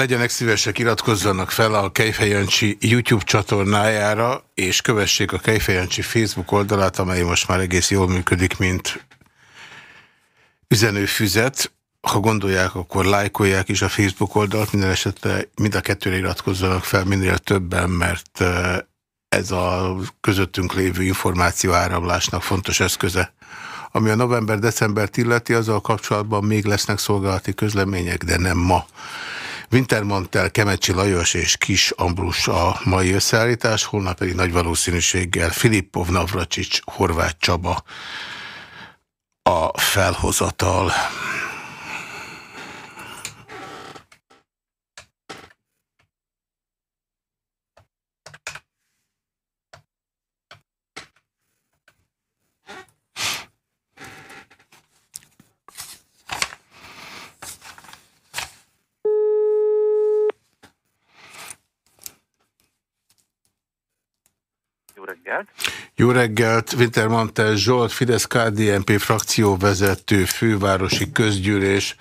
Legyenek szívesek, iratkozzanak fel a Kejfejancsi YouTube csatornájára, és kövessék a Kejfejancsi Facebook oldalát, amely most már egész jól működik, mint üzenőfüzet. Ha gondolják, akkor lájkolják is a Facebook oldalt, minden esetre mind a kettőre iratkozzanak fel minél többen, mert ez a közöttünk lévő információ áramlásnak fontos eszköze. Ami a november-decembert illeti, azzal kapcsolatban még lesznek szolgálati közlemények, de nem ma. Wintermantel, Kemecsi Lajos és Kis Ambrus a mai összeállítás, holnap pedig nagy valószínűséggel Filippov Navracsics, Horváth Csaba a felhozatal. Reggelt! Jó reggelt! Wintermantel Zsolt, Fidesz KDNP frakcióvezető, fővárosi közgyűlés.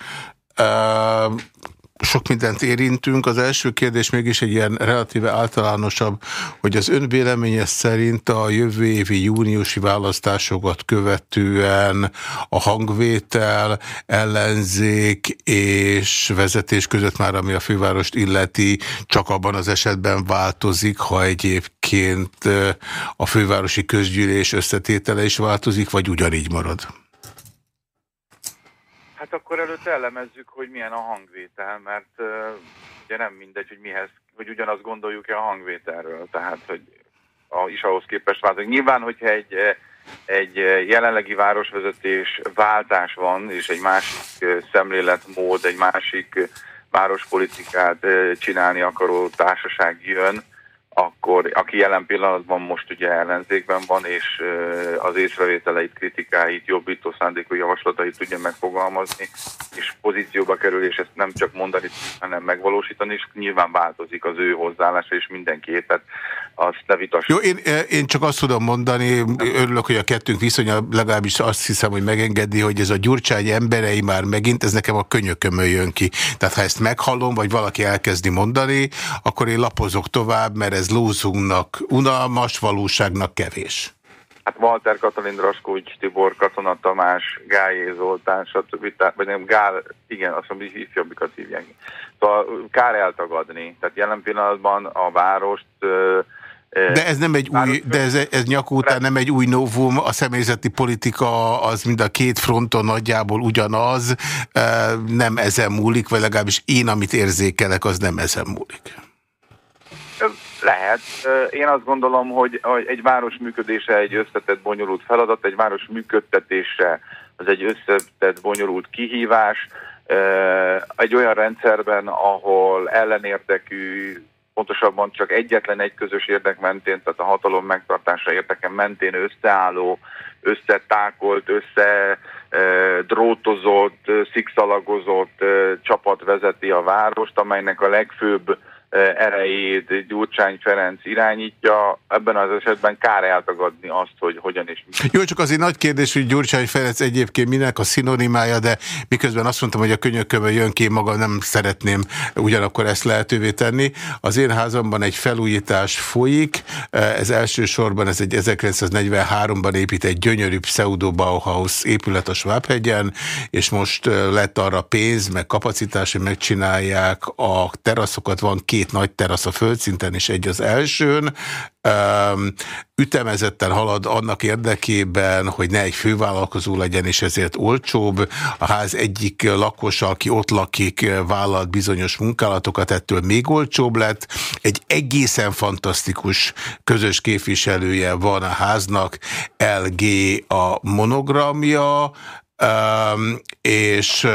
Sok mindent érintünk. Az első kérdés mégis egy ilyen relatíve általánosabb, hogy az ön véleménye szerint a jövő évi júniusi választásokat követően a hangvétel, ellenzék és vezetés között már, ami a fővárost illeti, csak abban az esetben változik, ha egyébként a fővárosi közgyűlés összetétele is változik, vagy ugyanígy marad? Hát akkor előtt elemezzük, hogy milyen a hangvétel, mert uh, ugye nem mindegy, hogy mihez, hogy ugyanazt gondoljuk-e a hangvételről, tehát hogy a, is ahhoz képest változik. Nyilván, hogyha egy, egy jelenlegi városvezetés váltás van, és egy másik szemléletmód, egy másik várospolitikát csinálni akaró társaság jön, akkor aki jelen pillanatban most ugye ellenzékben van, és az észrevételeit, kritikáit, jobbító szándékú javaslatait tudja megfogalmazni, és pozícióba kerül, és ezt nem csak mondani, hanem megvalósítani, és nyilván változik az ő hozzáállása, és mindenki, tehát azt ne vitassuk. Jó, én, én csak azt tudom mondani, örülök, hogy a kettőnk viszonya legalábbis azt hiszem, hogy megengedi, hogy ez a gyurcsány emberei már megint, ez nekem a könyökömön jön ki. Tehát ha ezt meghallom, vagy valaki elkezdi mondani, akkor én lapozok tovább, mert ez lózunknak unalmas, valóságnak kevés. Hát Walter Katalin Draskócs, Tibor Katona Tamás, Gályé Zoltán, stb. Vagy nem, Gál, igen, azt mondom, hogy ifjabbikat hívják. Szóval kár eltagadni. Tehát jelen pillanatban a várost de ez nem egy új, de ez, ez nyakú után nem egy új novum, a személyzeti politika az mind a két fronton nagyjából ugyanaz, nem ezen múlik, vagy legalábbis én, amit érzékelek, az nem ezen múlik. Lehet. Én azt gondolom, hogy egy város működése egy összetett, bonyolult feladat, egy város működtetése az egy összetett, bonyolult kihívás, egy olyan rendszerben, ahol ellenértekű, pontosabban csak egyetlen egy közös érdek mentén, tehát a hatalom megtartása érdeken mentén összeálló, összetákolt, össze drótozott, szikszalagozott csapat vezeti a várost, amelynek a legfőbb erejét Gyurcsány Ferenc irányítja, ebben az esetben kár eltagadni azt, hogy hogyan és mi. Jó, csak azért nagy kérdés, hogy Gyurcsány Ferenc egyébként minek a szinonimája, de miközben azt mondtam, hogy a könyökömön jön ki, maga nem szeretném ugyanakkor ezt lehetővé tenni. Az én házamban egy felújítás folyik, ez elsősorban ez egy 1943-ban épített gyönyörű pseudo Bauhaus épület a Schwabhegyen, és most lett arra pénz, meg kapacitás, hogy megcsinálják a teraszokat, van két két nagy terasz a földszinten, és egy az elsőn. Ütemezetten halad annak érdekében, hogy ne egy fővállalkozó legyen, és ezért olcsóbb. A ház egyik lakosa, aki ott lakik, vállalt bizonyos munkálatokat, ettől még olcsóbb lett. Egy egészen fantasztikus közös képviselője van a háznak, LG a monogramja, És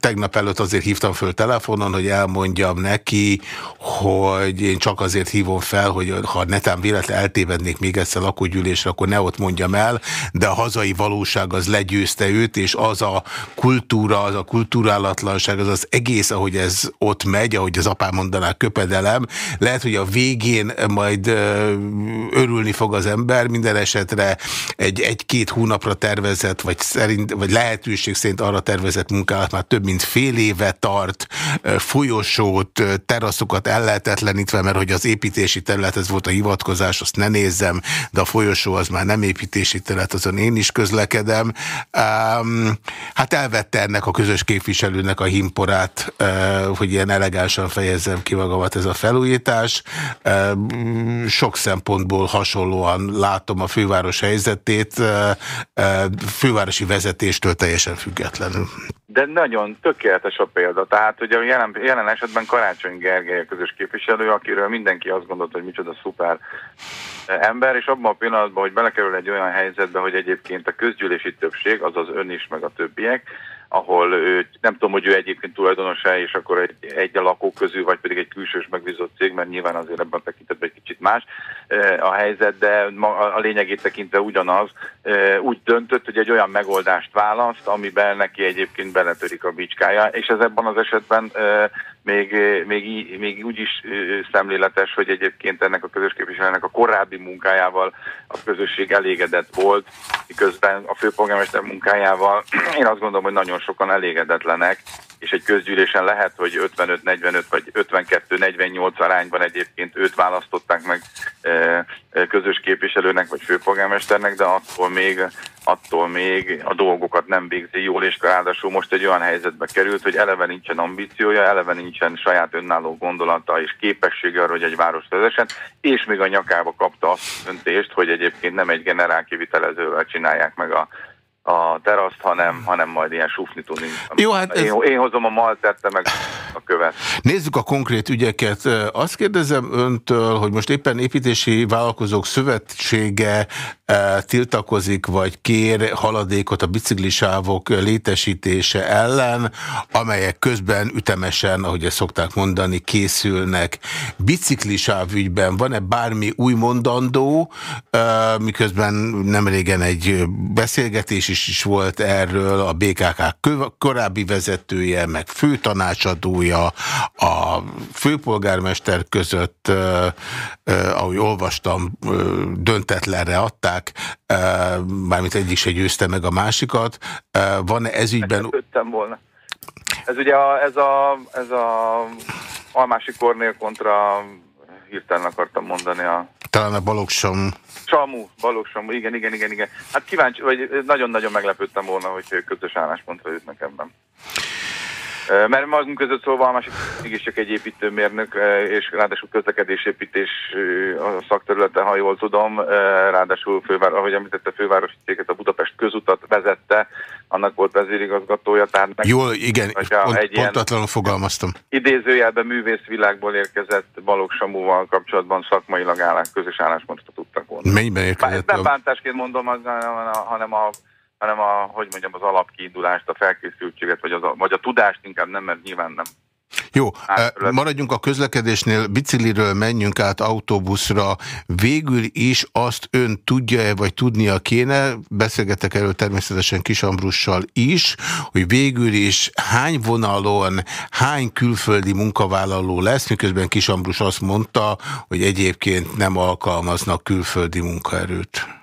tegnap előtt azért hívtam föl telefonon, hogy elmondjam neki, hogy én csak azért hívom fel, hogy ha netán véletlen eltévednék még egyszer lakógyűlésre, akkor ne ott mondjam el, de a hazai valóság az legyőzte őt, és az a kultúra, az a kulturálatlanság, az az egész, ahogy ez ott megy, ahogy az apám mondaná, köpedelem, lehet, hogy a végén majd örülni fog az ember, minden esetre egy-két hónapra tervezett, vagy szerint szerint, vagy lehetőség szerint arra tervezett munkálat már több mint fél éve tart, folyosót, teraszokat ellehetetlenítve, mert hogy az építési terület, ez volt a hivatkozás, azt ne nézzem, de a folyosó az már nem építési terület, azon én is közlekedem. Um, hát elvette ennek a közös képviselőnek a himporát, uh, hogy ilyen elegánsan fejezzem ki magamat ez a felújítás. Uh, sok szempontból hasonlóan látom a főváros helyzetét, uh, fővárosi vezetéstől teljesen függetlenül. De nagyon tökéletes a példa. Tehát ugye jelen, jelen esetben Karácsony Gergely a közös képviselő, akiről mindenki azt gondolta, hogy micsoda szuper ember, és abban a pillanatban, hogy belekerül egy olyan helyzetbe, hogy egyébként a közgyűlési többség, azaz ön is, meg a többiek, ahol ő, nem tudom, hogy ő egyébként tulajdonosa, és akkor egy, egy a lakók közül, vagy pedig egy külsős megbízott cég, mert nyilván azért ebben tekintetben egy kicsit más a helyzet, de a lényegét tekintve ugyanaz, úgy döntött, hogy egy olyan megoldást választ, amiben neki egyébként beletörik a bicskája, és ez ebben az esetben még, még, még úgy is szemléletes, hogy egyébként ennek a közös képviselőnek a korábbi munkájával a közösség elégedett volt, miközben a főpolgármester munkájával én azt gondolom, hogy nagyon sokan elégedetlenek, és egy közgyűlésen lehet, hogy 55-45 vagy 52-48 arányban egyébként őt választották meg közös képviselőnek vagy főpolgármesternek, de attól még, attól még a dolgokat nem végzi jól, és ráadásul most egy olyan helyzetbe került, hogy eleve nincsen ambíciója, eleve nincsen saját önálló gondolata és képessége arra, hogy egy város vezessen, és még a nyakába kapta azt döntést, hogy egyébként nem egy generálkivitelezővel csinálják meg a a teraszt, hanem, hanem majd ilyen sufni tudni. Jó, hát ez... én, én hozom a maltette meg a követ. Nézzük a konkrét ügyeket. Azt kérdezem öntől, hogy most éppen építési vállalkozók szövetsége e, tiltakozik, vagy kér haladékot a biciklisávok létesítése ellen, amelyek közben ütemesen, ahogy ezt szokták mondani, készülnek. Biciklisáv ügyben van-e bármi új mondandó, e, miközben nem régen egy beszélgetés is is, is volt erről a BKK korábbi vezetője, meg főtanácsadója, a főpolgármester között, ahogy olvastam, döntetlenre adták, mármint egyik se győzte meg a másikat. Van-e ezügyben... volna. Ez ugye a, ez a, ez a Almási Kornél kontra hirtelen akartam mondani a... Talán a Balogsom Samu, Balogh igen, igen, igen, igen. Hát kíváncsi, vagy nagyon-nagyon meglepődtem volna, hogy közös álláspontra jutnak ebben. Mert magunk között szólva a másik mégis csak egy építőmérnök, és ráadásul közlekedésépítés a szakterülete, ha jól tudom, ráadásul fővár, ahogy említette, fővárosi céget, a Budapest közutat vezette, annak volt vezérigazgatója. Tehát meg, Jól, igen, pont, egy pontatlanul fogalmaztam. Idézőjelben művészvilágból érkezett Balogh Samuval kapcsolatban szakmailag állás, közös álláspontot tudtak volna. Mennyiben érkezett? Nem bántásként mondom, az, hanem a hanem a, hogy mondjam, az alapkiindulást, a felkészültséget, vagy, az a, vagy a tudást inkább nem, mert nyilván nem. Jó, maradjunk a közlekedésnél, bicikliről menjünk át autóbuszra. Végül is azt ön tudja-e, vagy tudnia kéne, beszélgetek erről természetesen Kisambrussal is, hogy végül is hány vonalon, hány külföldi munkavállaló lesz, miközben Kisambrus azt mondta, hogy egyébként nem alkalmaznak külföldi munkaerőt.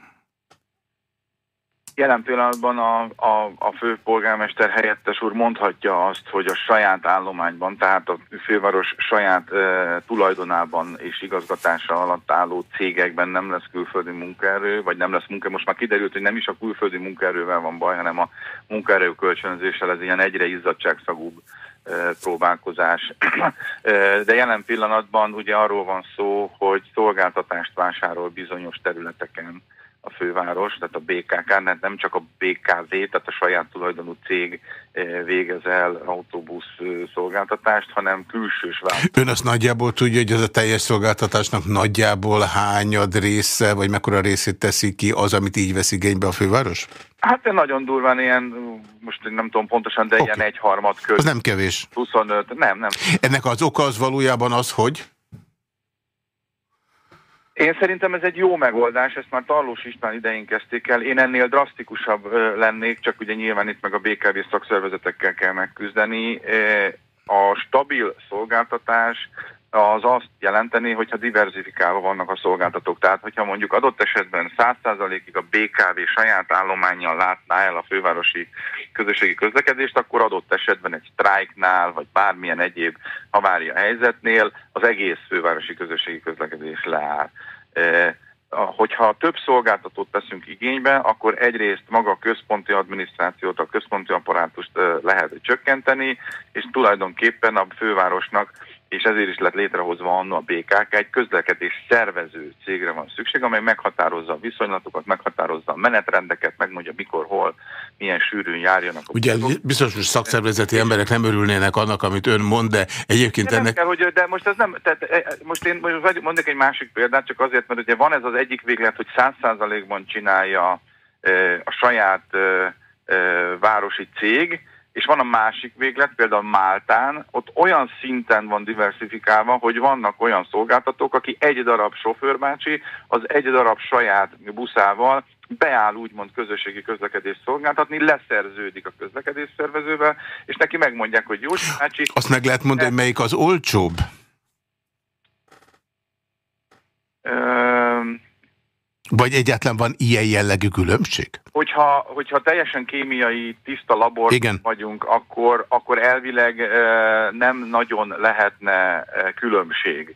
Jelen pillanatban a, a, a főpolgármester helyettes úr mondhatja azt, hogy a saját állományban, tehát a főváros saját e, tulajdonában és igazgatása alatt álló cégekben nem lesz külföldi munkaerő, vagy nem lesz munka. Most már kiderült, hogy nem is a külföldi munkaerővel van baj, hanem a munkaerő kölcsönzéssel ez ilyen egyre izzadságszagúbb próbálkozás. De jelen pillanatban ugye arról van szó, hogy szolgáltatást vásárol bizonyos területeken a főváros, tehát a BKK, tehát nem csak a BKV, tehát a saját tulajdonú cég eh, végez el autóbusz eh, szolgáltatást, hanem külsős vállalat. Ön azt nagyjából tudja, hogy az a teljes szolgáltatásnak nagyjából hányad része, vagy mekkora részét teszi ki az, amit így vesz igénybe a főváros? Hát nagyon durván ilyen, most nem tudom pontosan, de okay. ilyen egyharmad köz. Az nem kevés. 25, nem, nem. Ennek az oka az valójában az, hogy? Én szerintem ez egy jó megoldás, ezt már Tarlós István idején kezdték el. Én ennél drasztikusabb lennék, csak ugye nyilván itt meg a BKV szakszervezetekkel kell megküzdeni. A stabil szolgáltatás az azt jelenteni, hogyha diversifikálva vannak a szolgáltatók. Tehát, hogyha mondjuk adott esetben 100%-ig a BKV saját állományjal látná el a fővárosi közösségi közlekedést, akkor adott esetben egy sztrájknál, vagy bármilyen egyéb havária helyzetnél az egész fővárosi közösségi közlekedés leáll. E, hogyha több szolgáltatót teszünk igénybe, akkor egyrészt maga a központi adminisztrációt, a központi apparátust e, lehet csökkenteni, és tulajdonképpen a fővárosnak és ezért is lett létrehozva anno a BKK, egy közlekedés szervező cégre van szükség, amely meghatározza a viszonylatokat, meghatározza a menetrendeket, megmondja mikor, hol, milyen sűrűn járjanak. A Ugye buszok. biztos, hogy szakszervezeti emberek nem örülnének annak, amit ön mond, de egyébként de ennek... Kell, hogy, de most ez nem, tehát e, most én most mondok egy másik példát, csak azért, mert ugye van ez az egyik véglet, hogy száz százalékban csinálja e, a saját e, városi cég, és van a másik véglet, például Máltán, ott olyan szinten van diversifikálva, hogy vannak olyan szolgáltatók, aki egy darab sofőrbácsi, az egy darab saját buszával beáll úgymond közösségi közlekedést szolgáltatni, leszerződik a közlekedés szervezővel, és neki megmondják, hogy jó, bácsi... Azt meg lehet mondani, hogy melyik az olcsóbb? Vagy egyáltalán van ilyen jellegű különbség? Hogyha, hogyha teljesen kémiai, tiszta labor Igen. vagyunk, akkor, akkor elvileg nem nagyon lehetne különbség.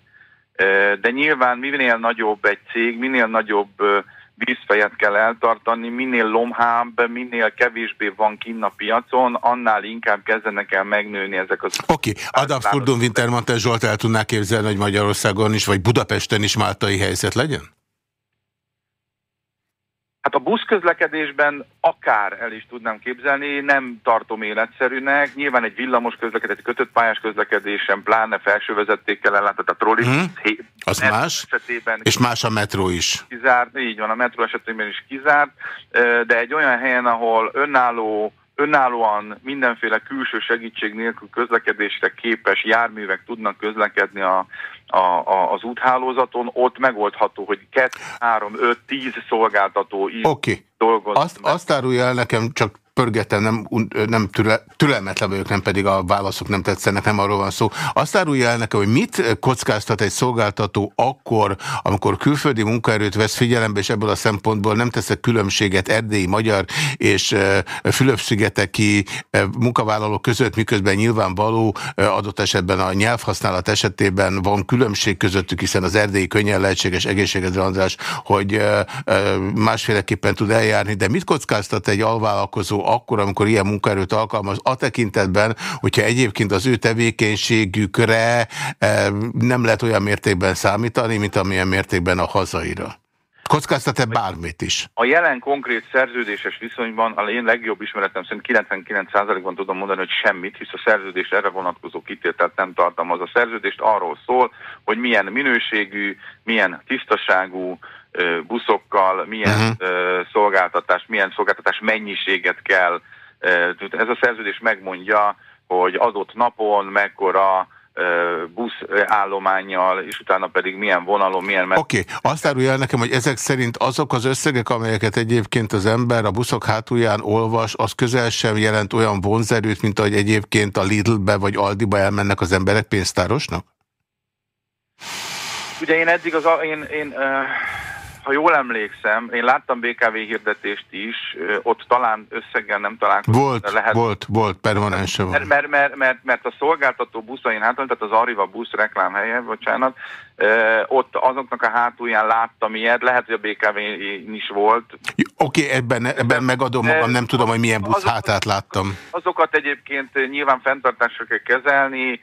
De nyilván minél nagyobb egy cég, minél nagyobb vízfejet kell eltartani, minél lomhább, minél kevésbé van kinn a piacon, annál inkább kezdenek el megnőni ezek az... Oké, okay. Adam Furdun Wintermantel Zsolt el tudná képzelni, hogy Magyarországon is, vagy Budapesten is máltai helyzet legyen? Hát a buszközlekedésben akár el is tudnám képzelni, nem tartom életszerűnek. Nyilván egy villamos közlekedés, kötött pályás közlekedésen, pláne felső vezetékkel ellátott a trolli. Hmm. Az más, esetében és más a metró is. Kizárt, így van, a metró esetében is kizárt, de egy olyan helyen, ahol önálló önállóan mindenféle külső segítség nélkül közlekedésre képes járművek tudnak közlekedni a, a, a, az úthálózaton, ott megoldható, hogy 2, 3, 5, 10 szolgáltató is okay. dolgozik. Azt, azt árulja el nekem, csak pörgetem, nem, nem türe, türelmetlen vagyok, nem pedig a válaszok nem tetszenek, nem arról van szó. Azt árulja el nekem, hogy mit kockáztat egy szolgáltató akkor, amikor külföldi munkaerőt vesz figyelembe, és ebből a szempontból nem teszek különbséget erdélyi, magyar és Fülöp-szigeteki munkavállalók között, miközben nyilvánvaló adott esetben a nyelvhasználat esetében van különbség közöttük, hiszen az erdélyi könnyen lehetséges egészségedre András, hogy másféleképpen tud eljárni, de mit kockáztat egy alvállalkozó akkor, amikor ilyen munkaerőt alkalmaz, a tekintetben, hogyha egyébként az ő tevékenységükre eh, nem lehet olyan mértékben számítani, mint amilyen mértékben a hazaira. Kockáztat-e bármit is? A jelen konkrét szerződéses viszonyban, a én legjobb ismeretem szerint 99%-ban tudom mondani, hogy semmit, hisz a szerződés erre vonatkozó kitételt nem tartalmaz. A szerződést arról szól, hogy milyen minőségű, milyen tisztaságú, buszokkal, milyen uh-huh. szolgáltatás, milyen szolgáltatás mennyiséget kell. Ez a szerződés megmondja, hogy adott napon mekkora buszállományjal, és utána pedig milyen vonalon, milyen... Oké, okay. azt árulja el nekem, hogy ezek szerint azok az összegek, amelyeket egyébként az ember a buszok hátulján olvas, az közel sem jelent olyan vonzerőt, mint ahogy egyébként a Lidlbe vagy Aldiba elmennek az emberek pénztárosnak? Ugye én eddig az... Én, én, uh ha jól emlékszem, én láttam BKV hirdetést is, ott talán összeggel nem találkoztam. Volt, lehet, volt, volt, permanensen van. Mert, mert, mert, mert, mert a szolgáltató buszain hátul, tehát az Arriva busz reklámhelye, bocsánat, ott azoknak a hátulján láttam ilyet, lehet, hogy a BKV is volt. Oké, okay, ebben, ebben megadom magam, nem tudom, hogy milyen busz azok, hátát láttam. Azokat egyébként nyilván fenntartásra kell kezelni,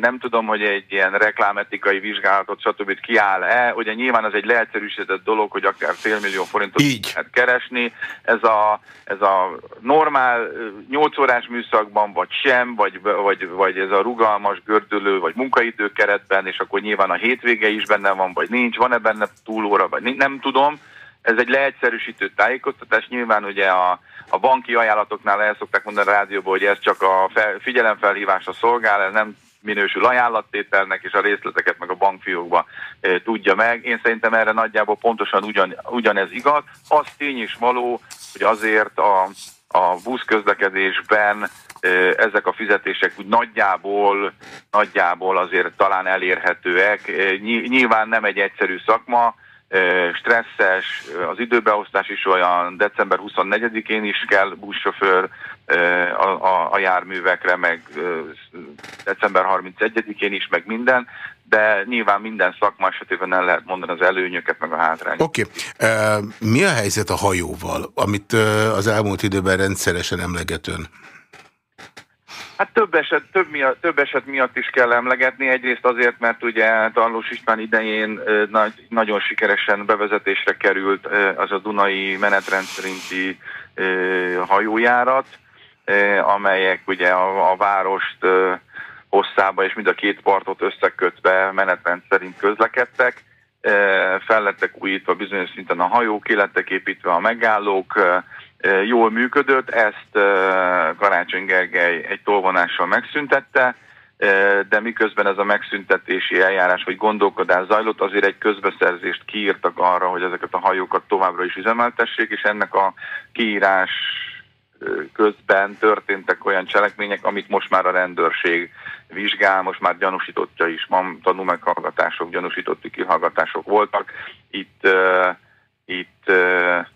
nem tudom, hogy egy ilyen reklámetikai vizsgálatot, stb. kiáll-e. Ugye nyilván az egy leegyszerűsített dolog, hogy akár félmillió forintot Így. lehet keresni. Ez a, ez a normál 8 órás műszakban, vagy sem, vagy, vagy, vagy ez a rugalmas, gördülő, vagy munkaidőkeretben, és akkor nyilván a hétvége is benne van, vagy nincs, van-e benne túlóra, vagy nem tudom. Ez egy leegyszerűsítő tájékoztatás. Nyilván ugye a, a banki ajánlatoknál el szokták mondani a rádióban, hogy ez csak a fel, figyelemfelhívásra szolgál, ez nem minősül ajánlattételnek, és a részleteket meg a bankfiókba e, tudja meg. Én szerintem erre nagyjából pontosan ugyan, ugyanez igaz. Az tény is való, hogy azért a a buszközlekedésben ezek a fizetések úgy nagyjából, nagyjából azért talán elérhetőek. Nyilván nem egy egyszerű szakma, stresszes, az időbeosztás is olyan, december 24-én is kell buszsofőr a, a, a járművekre, meg december 31-én is, meg minden, de nyilván minden szakma esetében el lehet mondani az előnyöket, meg a hátrányokat. Oké. Okay. Mi a helyzet a hajóval, amit az elmúlt időben rendszeresen emlegetőn? Hát több eset, több, miatt, több eset miatt is kell emlegetni. Egyrészt azért, mert ugye Tarlós István idején nagy, nagyon sikeresen bevezetésre került az a Dunai menetrend szerinti hajójárat, amelyek ugye a, a várost hosszába és mind a két partot összekötve menetrend szerint közlekedtek. Fel lettek újítva bizonyos szinten a hajók, ki lettek építve a megállók, jól működött, ezt Karácsony Gergely egy tolvonással megszüntette, de miközben ez a megszüntetési eljárás vagy gondolkodás zajlott, azért egy közbeszerzést kiírtak arra, hogy ezeket a hajókat továbbra is üzemeltessék, és ennek a kiírás közben történtek olyan cselekmények, amit most már a rendőrség vizsgál, most már gyanúsítottja is, ma tanulmeghallgatások, gyanúsítotti kihallgatások voltak. Itt, uh, itt uh,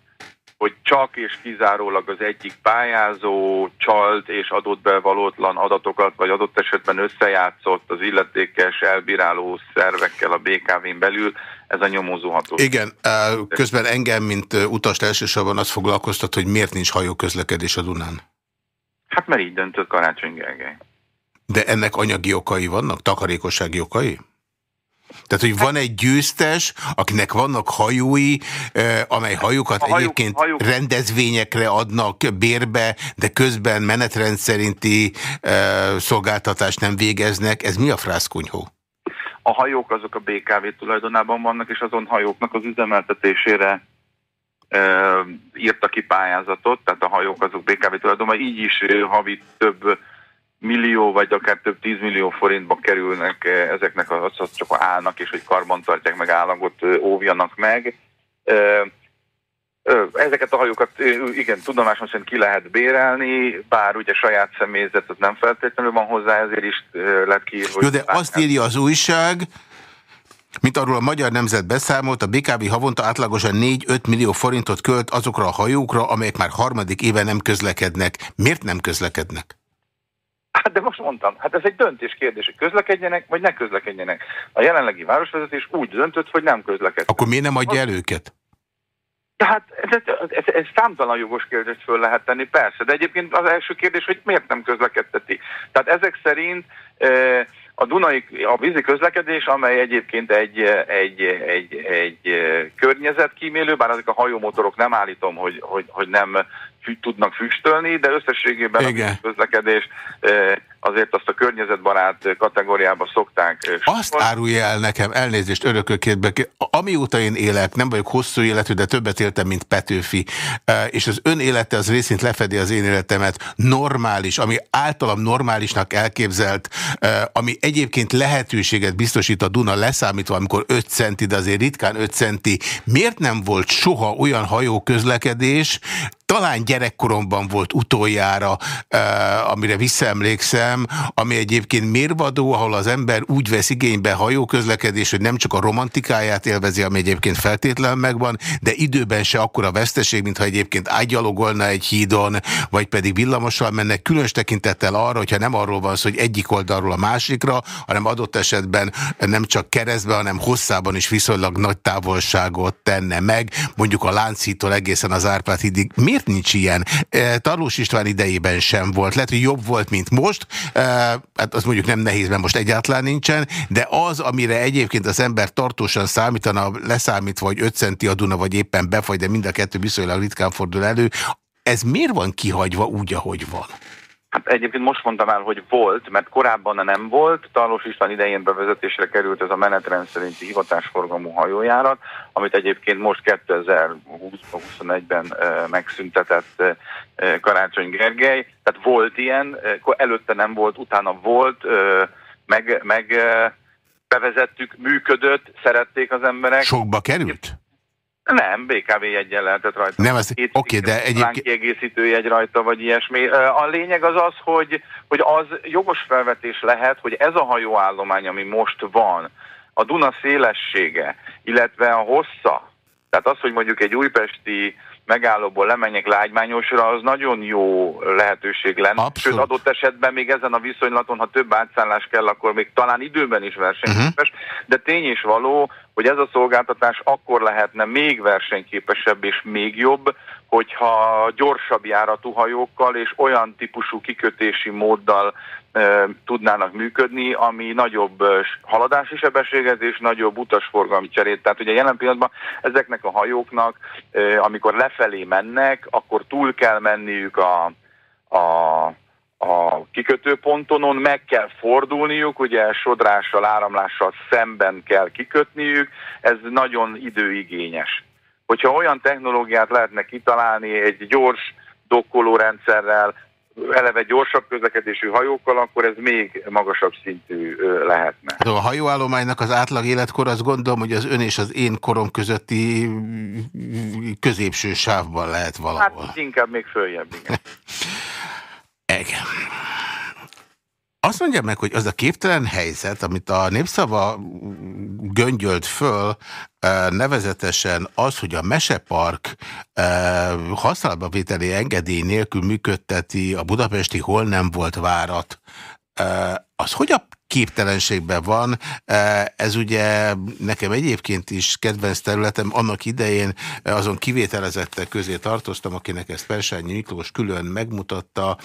hogy csak és kizárólag az egyik pályázó csalt és adott be valótlan adatokat, vagy adott esetben összejátszott az illetékes elbíráló szervekkel a BKV-n belül, ez a nyomozó ható. Igen, közben engem, mint utas elsősorban azt foglalkoztat, hogy miért nincs hajóközlekedés a Dunán? Hát mert így döntött Karácsony Gergely. De ennek anyagi okai vannak? Takarékossági okai? Tehát, hogy van egy győztes, akinek vannak hajói, amely hajókat hajók, egyébként hajók. rendezvényekre adnak bérbe, de közben menetrend szerinti szolgáltatást nem végeznek. Ez mi a frászkunyhó? A hajók azok a BKV tulajdonában vannak, és azon hajóknak az üzemeltetésére írta ki pályázatot, tehát a hajók azok BKV tulajdonban, így is havi több millió vagy akár több tízmillió forintba kerülnek eh, ezeknek az, az csak állnak, és hogy karban tartják meg állagot, óvjanak meg. Ezeket a hajókat igen, tudomásom szerint ki lehet bérelni, bár ugye saját személyzet az nem feltétlenül van hozzá, ezért is lett ki. Jó, de azt írja az újság, mint arról a Magyar Nemzet beszámolt, a BKV havonta átlagosan 4-5 millió forintot költ azokra a hajókra, amelyek már harmadik éve nem közlekednek. Miért nem közlekednek? Hát de most mondtam, hát ez egy döntés kérdés, hogy közlekedjenek, vagy ne közlekedjenek. A jelenlegi városvezetés úgy döntött, hogy nem közlekednek. Akkor miért nem adja el őket? Tehát ez, ez, ez, ez számtalan jogos kérdést föl lehet tenni, persze, de egyébként az első kérdés, hogy miért nem közlekedteti. Tehát ezek szerint e, a Dunai, a vízi közlekedés, amely egyébként egy, egy, egy, egy környezetkímélő, bár ezek a hajómotorok nem állítom, hogy, hogy, hogy nem tudnak füstölni, de összességében Igen. a közlekedés azért azt a környezetbarát kategóriába szokták. Azt árulja el nekem, elnézést örökökétbe, amióta én élek, nem vagyok hosszú életű, de többet éltem, mint Petőfi, és az ön élete az részint lefedi az én életemet, normális, ami általam normálisnak elképzelt, ami egyébként lehetőséget biztosít a Duna leszámítva, amikor 5 centi, de azért ritkán 5 centi. Miért nem volt soha olyan hajó közlekedés, talán gyerekkoromban volt utoljára, amire visszaemlékszem, ami egyébként mérvadó, ahol az ember úgy vesz igénybe hajóközlekedés, hogy nem csak a romantikáját élvezi, ami egyébként feltétlen megvan, de időben se akkora veszteség, mintha egyébként ágyalogolna egy hídon, vagy pedig villamossal mennek, különös tekintettel arra, hogyha nem arról van szó, hogy egyik oldalról a másikra, hanem adott esetben nem csak keresztben, hanem hosszában is viszonylag nagy távolságot tenne meg, mondjuk a Lánchídtól egészen az Árpád hídig. Miért miért nincs ilyen? Tarlós István idejében sem volt. Lehet, hogy jobb volt, mint most. Hát az mondjuk nem nehéz, mert most egyáltalán nincsen, de az, amire egyébként az ember tartósan számítana, leszámítva, hogy 5 centi a Duna, vagy éppen befagy, de mind a kettő viszonylag ritkán fordul elő, ez miért van kihagyva úgy, ahogy van? Hát egyébként most mondtam el, hogy volt, mert korábban nem volt. Talós István idején bevezetésre került ez a menetrend szerinti hivatásforgalmú hajójárat, amit egyébként most 2020-21-ben megszüntetett Karácsony Gergely. Tehát volt ilyen, előtte nem volt, utána volt, meg, meg bevezettük, működött, szerették az emberek. Sokba került? Nem, BKV jegyen lehetett rajta. Nem, az, oké, okay, de egyébként... kiegészítő jegy rajta, vagy ilyesmi. A lényeg az az, hogy, hogy az jogos felvetés lehet, hogy ez a hajóállomány, ami most van, a Duna szélessége, illetve a hossza, tehát az, hogy mondjuk egy újpesti megállóból lemenjek lágymányosra, az nagyon jó lehetőség lenne. Abszolút. Sőt, adott esetben még ezen a viszonylaton, ha több átszállás kell, akkor még talán időben is versenyképes, uh-huh. de tény is való, hogy ez a szolgáltatás akkor lehetne még versenyképesebb és még jobb, hogyha gyorsabb járatú hajókkal és olyan típusú kikötési móddal tudnának működni, ami nagyobb haladási sebességet és nagyobb utasforgalmi cserét. Tehát ugye jelen pillanatban ezeknek a hajóknak, amikor lefelé mennek, akkor túl kell menniük a, a a kikötőpontonon meg kell fordulniuk, ugye sodrással, áramlással szemben kell kikötniük, ez nagyon időigényes. Hogyha olyan technológiát lehetne kitalálni egy gyors dokkolórendszerrel, eleve gyorsabb közlekedésű hajókkal, akkor ez még magasabb szintű lehetne. A hajóállománynak az átlag életkor azt gondolom, hogy az ön és az én korom közötti középső sávban lehet valahol. Hát inkább még följebb, igen. igen. Azt mondja meg, hogy az a képtelen helyzet, amit a népszava göngyölt föl, nevezetesen az, hogy a Mesepark használatba vételi engedély nélkül működteti a budapesti hol nem volt várat, az hogy a képtelenségben van. Ez ugye nekem egyébként is kedvenc területem, annak idején azon kivételezettek közé tartoztam, akinek ezt Persányi Miklós külön megmutatta.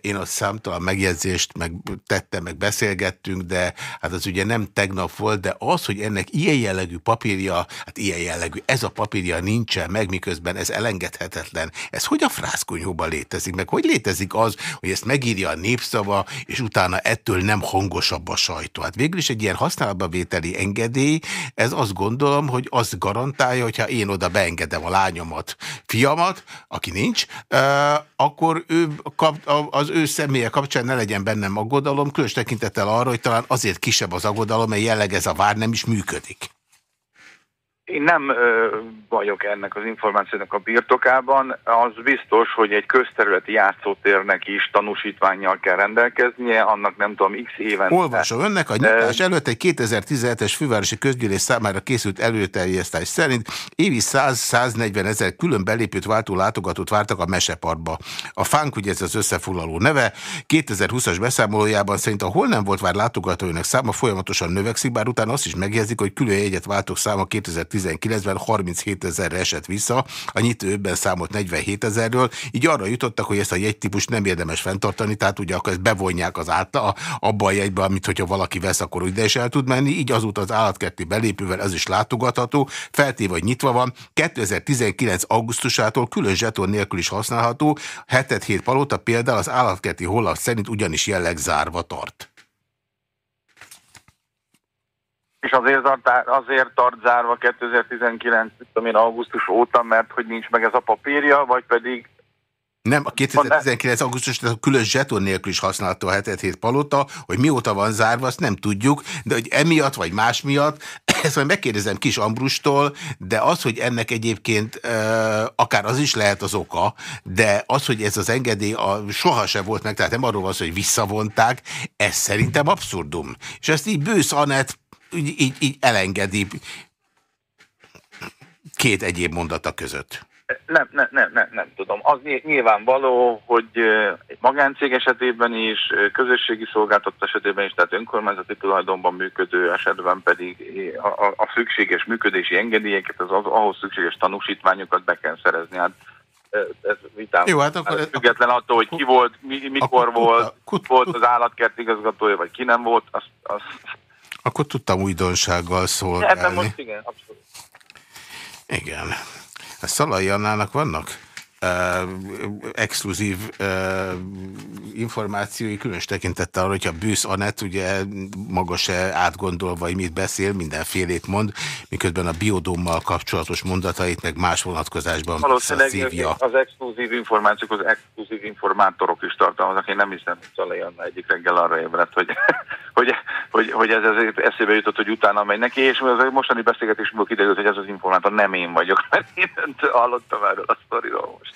Én ott számtalan megjegyzést meg tettem, meg beszélgettünk, de hát az ugye nem tegnap volt, de az, hogy ennek ilyen jellegű papírja, hát ilyen jellegű, ez a papírja nincsen meg, miközben ez elengedhetetlen. Ez hogy a frászkonyhóban létezik? Meg hogy létezik az, hogy ezt megírja a népszava, és utána ettől nem hangos hangolatosabb a sajtó. Hát végül is egy ilyen használatba vételi engedély, ez azt gondolom, hogy azt garantálja, hogyha én oda beengedem a lányomat, fiamat, aki nincs, akkor ő, az ő személye kapcsán ne legyen bennem aggodalom, különös tekintettel arra, hogy talán azért kisebb az aggodalom, mert jelleg ez a vár nem is működik. Én nem ö, vagyok ennek az információnak a birtokában. Az biztos, hogy egy közterületi játszótérnek is tanúsítványjal kell rendelkeznie, annak nem tudom, x éven. Olvasom önnek, a nyitás előtt egy 2017-es fővárosi közgyűlés számára készült előterjesztés szerint évi 100-140 ezer külön belépőt váltó látogatót vártak a Meseparkba. A fánk, ugye ez az összefoglaló neve, 2020-as beszámolójában szerint a hol nem volt vár látogatóinak száma folyamatosan növekszik, bár utána azt is megjegyzik, hogy külön jegyet váltók száma 2010 2019-ben 37 ezerre esett vissza, a nyitőben számolt 47 ezerről, így arra jutottak, hogy ezt a jegytípust nem érdemes fenntartani, tehát ugye akkor ezt bevonják az által, abba a jegybe, amit hogyha valaki vesz, akkor ide is el tud menni, így azóta az állatkerti belépővel ez is látogatható, feltéve, hogy nyitva van, 2019. augusztusától külön zseton nélkül is használható, hetet hét palota például az állatkerti hollat szerint ugyanis jelleg zárva tart. És azért, azért tart zárva 2019, tudom én, augusztus óta, mert hogy nincs meg ez a papírja, vagy pedig nem, a 2019. augusztus, a külön zseton nélkül is használható a 7 palota, hogy mióta van zárva, azt nem tudjuk, de hogy emiatt vagy más miatt, ezt majd megkérdezem Kis Ambrustól, de az, hogy ennek egyébként akár az is lehet az oka, de az, hogy ez az engedély a, soha se volt meg, tehát nem arról van hogy visszavonták, ez szerintem abszurdum. És ezt így Bősz Anett így, így, elengedi két egyéb mondata között. Nem, nem, nem, nem, nem tudom. Az nyilvánvaló, hogy egy magáncég esetében is, közösségi szolgáltató esetében is, tehát önkormányzati tulajdonban működő esetben pedig a, a, a szükséges működési engedélyeket, az, az ahhoz szükséges tanúsítványokat be kell szerezni. Hát ez vitám. Jó, hát akkor... Független attól, hogy ki volt, mi, mikor volt, kut, volt az állatkert igazgatója, vagy ki nem volt, azt, azt akkor tudtam újdonsággal szolgálni. Ebben most igen, abszolút. Igen. A Szalai Annának vannak exkluzív információi, különös tekintettel arra, hogyha Bűsz Anett ugye maga se átgondolva, hogy mit beszél, mindenfélét mond, miközben a biodómmal kapcsolatos mondatait meg más vonatkozásban Valószínűleg az exkluzív információk, az exkluzív informátorok is tartalmaznak. Én nem hiszem, hogy Szalai Anna egyik reggel arra ébredt, hogy, hogy, hogy, hogy ez azért eszébe jutott, hogy utána megy neki, és az mostani beszélgetésből kiderült, hogy ez az informátor nem én vagyok, mert én hallottam erről a sztoriról most.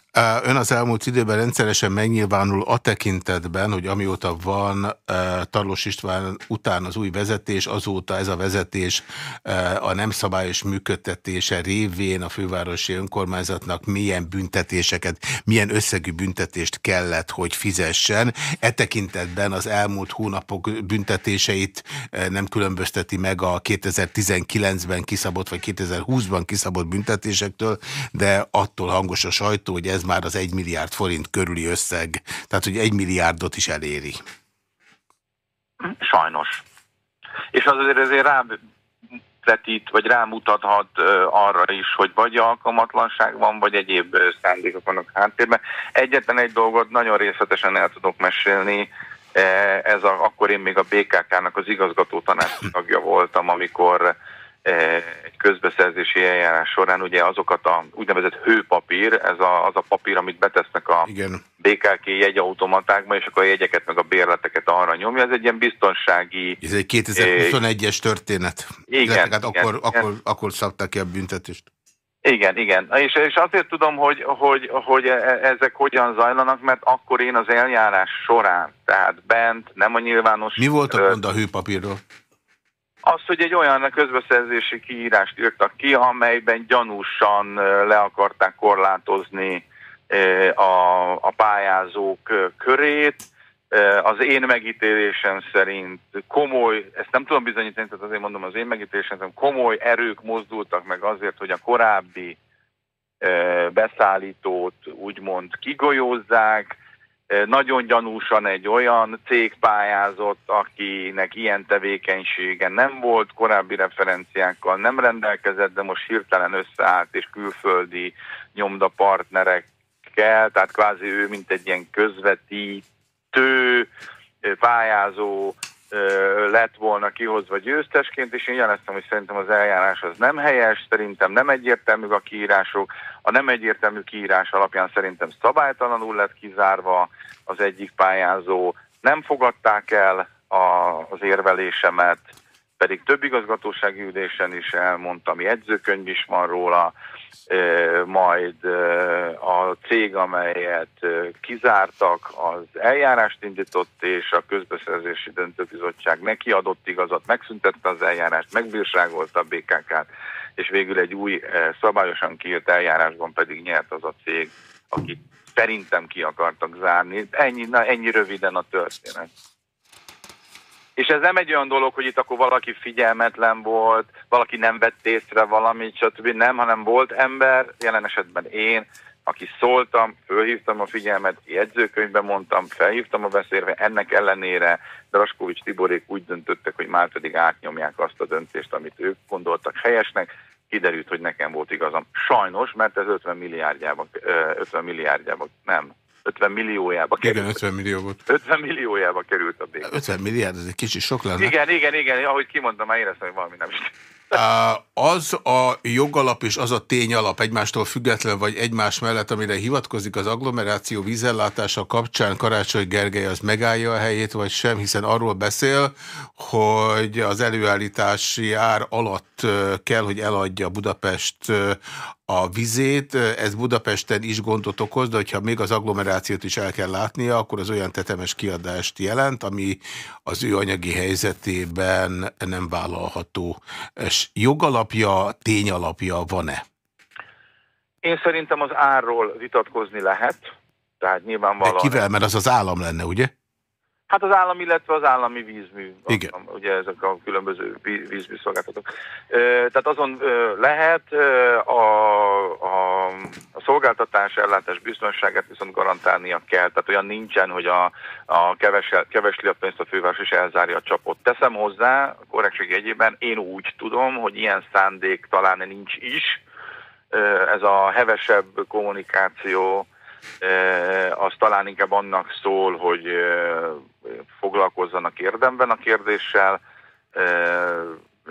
Ön az elmúlt időben rendszeresen megnyilvánul a tekintetben, hogy amióta van Tarlós István után az új vezetés, azóta ez a vezetés a nem szabályos működtetése révén a fővárosi önkormányzatnak milyen büntetéseket, milyen összegű büntetést kellett, hogy fizessen. E tekintetben az elmúlt hónapok büntetéseit nem különbözteti meg a 2019-ben kiszabott, vagy 2020-ban kiszabott büntetésektől, de attól hangos a sajtó, hogy ez már az egy milliárd forint körüli összeg, tehát hogy egy milliárdot is eléri. Sajnos. És az azért ezért rá vetít, vagy rámutathat arra is, hogy vagy alkalmatlanság van, vagy egyéb szándékok vannak háttérben. Egyetlen egy dolgot nagyon részletesen el tudok mesélni, ez a, akkor én még a BKK-nak az igazgató tanács tagja voltam, amikor egy közbeszerzési eljárás során ugye azokat a úgynevezett hőpapír, ez a, az a papír, amit betesznek a Igen. BKK jegyautomatákba, és akkor a jegyeket meg a bérleteket arra nyomja. Ez egy ilyen biztonsági... Ez egy 2021-es történet. Igen. Hát igen akkor, igen. Akkor, akkor szabták ki a büntetést. Igen, igen. És, és azért tudom, hogy, hogy, hogy e, ezek hogyan zajlanak, mert akkor én az eljárás során, tehát bent, nem a nyilvános... Mi volt a gond a hőpapírról? Az, hogy egy olyan közbeszerzési kiírást írtak ki, amelyben gyanúsan le akarták korlátozni a, a pályázók körét. Az én megítélésem szerint komoly, ezt nem tudom bizonyítani, tehát azért mondom az én megítélésem szerint komoly erők mozdultak meg azért, hogy a korábbi beszállítót úgymond kigolyózzák, nagyon gyanúsan egy olyan cég pályázott, akinek ilyen tevékenysége nem volt, korábbi referenciákkal nem rendelkezett, de most hirtelen összeállt és külföldi nyomdapartnerekkel, tehát kvázi ő mint egy ilyen közvetítő, pályázó lett volna kihozva győztesként, és én jeleztem, hogy szerintem az eljárás az nem helyes, szerintem nem egyértelmű a kiírások, a nem egyértelmű kiírás alapján szerintem szabálytalanul lett kizárva az egyik pályázó, nem fogadták el a, az érvelésemet, pedig több igazgatósági ülésen is elmondtam, jegyzőkönyv is van róla, majd a cég, amelyet kizártak, az eljárást indított, és a közbeszerzési döntőbizottság neki adott igazat, megszüntette az eljárást, megbírságolta a BKK-t, és végül egy új szabályosan kiírt eljárásban pedig nyert az a cég, akit szerintem ki akartak zárni. Ennyi, na, ennyi röviden a történet. És ez nem egy olyan dolog, hogy itt akkor valaki figyelmetlen volt, valaki nem vett észre valamit, stb. Nem, hanem volt ember, jelen esetben én, aki szóltam, fölhívtam a figyelmet, jegyzőkönyvben mondtam, felhívtam a beszélve, ennek ellenére Draskovics Tiborék úgy döntöttek, hogy már pedig átnyomják azt a döntést, amit ők gondoltak helyesnek, kiderült, hogy nekem volt igazam. Sajnos, mert ez 50 milliárdjába, 50 milliárdjába, nem, 50 milliójába került. Igen, 50 millió volt. 50 milliójába került a bék. 50 milliárd, ez egy kicsi sok lenne. Igen, igen, igen, ahogy kimondtam, már éreztem, hogy valami nem is. Az a jogalap és az a tényalap egymástól független vagy egymás mellett, amire hivatkozik az agglomeráció vízellátása kapcsán Karácsony Gergely az megállja a helyét, vagy sem, hiszen arról beszél, hogy az előállítási ár alatt kell, hogy eladja Budapest a vizét, ez Budapesten is gondot okoz, de hogyha még az agglomerációt is el kell látnia, akkor az olyan tetemes kiadást jelent, ami az ő anyagi helyzetében nem vállalható. És jogalapja, tényalapja van-e? Én szerintem az árról vitatkozni lehet, tehát nyilvánvalóan... De kivel? Mert az az állam lenne, ugye? Hát az állam, illetve az állami vízmű. Igen. Ugye ezek a különböző vízmű szolgáltatók. Tehát azon lehet a, a, a szolgáltatás ellátás biztonságát viszont garantálnia kell. Tehát olyan nincsen, hogy a, a keves, kevesli a pénzt a főváros és elzárja a csapot. Teszem hozzá, a korrektség egyében én úgy tudom, hogy ilyen szándék talán nincs is, ez a hevesebb kommunikáció, az talán inkább annak szól, hogy foglalkozzanak érdemben a kérdéssel,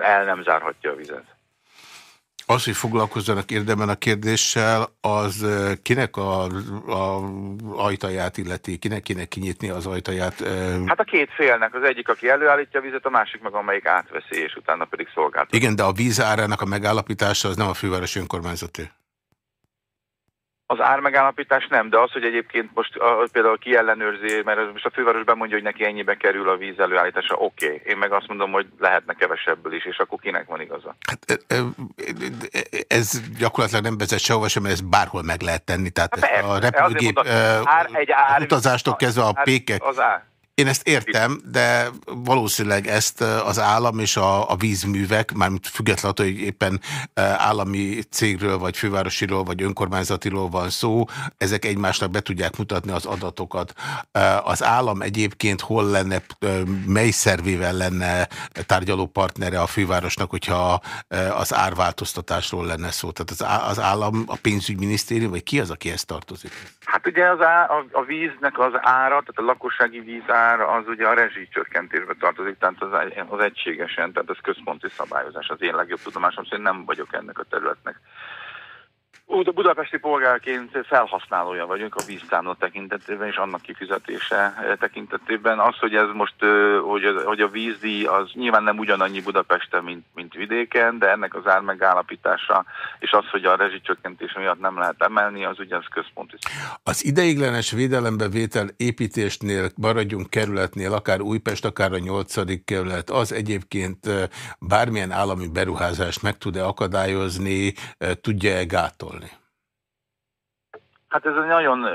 el nem zárhatja a vizet. Az, hogy foglalkozzanak érdemben a kérdéssel, az kinek a, a ajtaját illeti? Kinek kéne kinyitni az ajtaját? Hát a két félnek. Az egyik, aki előállítja a vizet, a másik meg, amelyik átveszi, és utána pedig szolgáltatja. Igen, de a víz árának a megállapítása az nem a fővárosi önkormányzaté. Az ármegállapítás nem, de az, hogy egyébként most a, például ki ellenőrzi, mert most a főváros bemondja, hogy neki ennyibe kerül a víz előállítása, oké. Okay. Én meg azt mondom, hogy lehetne kevesebből is, és akkor kinek van igaza? Hát, ez gyakorlatilag nem vezet sehova sem, mert ezt bárhol meg lehet tenni. Tehát hát a repülőgép ár, ár, utazástól kezdve a pékek... Az ár. Én ezt értem, de valószínűleg ezt az állam és a, a vízművek, mármint függetlenül, hogy éppen állami cégről, vagy fővárosiról, vagy önkormányzatiról van szó, ezek egymásnak be tudják mutatni az adatokat. Az állam egyébként hol lenne, mely szervével lenne tárgyaló partnere a fővárosnak, hogyha az árváltoztatásról lenne szó? Tehát az, állam, a pénzügyminisztérium, vagy ki az, aki ezt tartozik? Hát ugye az á, a, a víznek az ára, tehát a lakossági vízár az ugye a rezsicsökkentésbe tartozik, tehát az, az egységesen, tehát ez központi szabályozás. Az én legjobb tudomásom szerint nem vagyok ennek a területnek budapesti polgárként felhasználója vagyunk a víztámla tekintetében és annak kifizetése eh, tekintetében. Az, hogy ez most, eh, hogy, hogy a vízdíj az nyilván nem ugyanannyi Budapesten, mint, mint vidéken, de ennek az ár megállapítása és az, hogy a rezsicsökkentés miatt nem lehet emelni, az ugye az központi. Az ideiglenes védelembevétel építésnél maradjunk kerületnél, akár Újpest, akár a 8. kerület, az egyébként eh, bármilyen állami beruházást meg tud-e akadályozni, tudja-e gátolni? Hát ez egy nagyon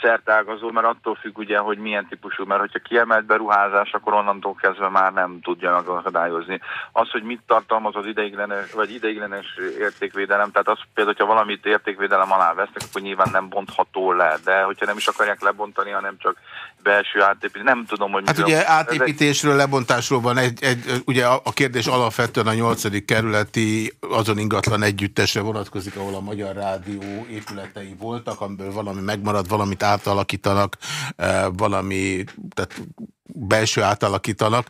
szertágazó, mert attól függ ugye, hogy milyen típusú, mert hogyha kiemelt beruházás, akkor onnantól kezdve már nem tudja megakadályozni. Az, hogy mit tartalmaz az ideiglenes, vagy ideiglenes értékvédelem, tehát az például, hogyha valamit értékvédelem alá vesznek, akkor nyilván nem bontható le, de hogyha nem is akarják lebontani, hanem csak belső átépítés, nem tudom, hogy... Hát ugye átépítésről, lebontásról van egy, egy ugye a kérdés alapvetően a nyolcadik kerületi azon ingatlan együttesre vonatkozik, ahol a Magyar Rádió épületei voltak, amiből valami megmarad, valami valamit átalakítanak, valami tehát belső átalakítanak.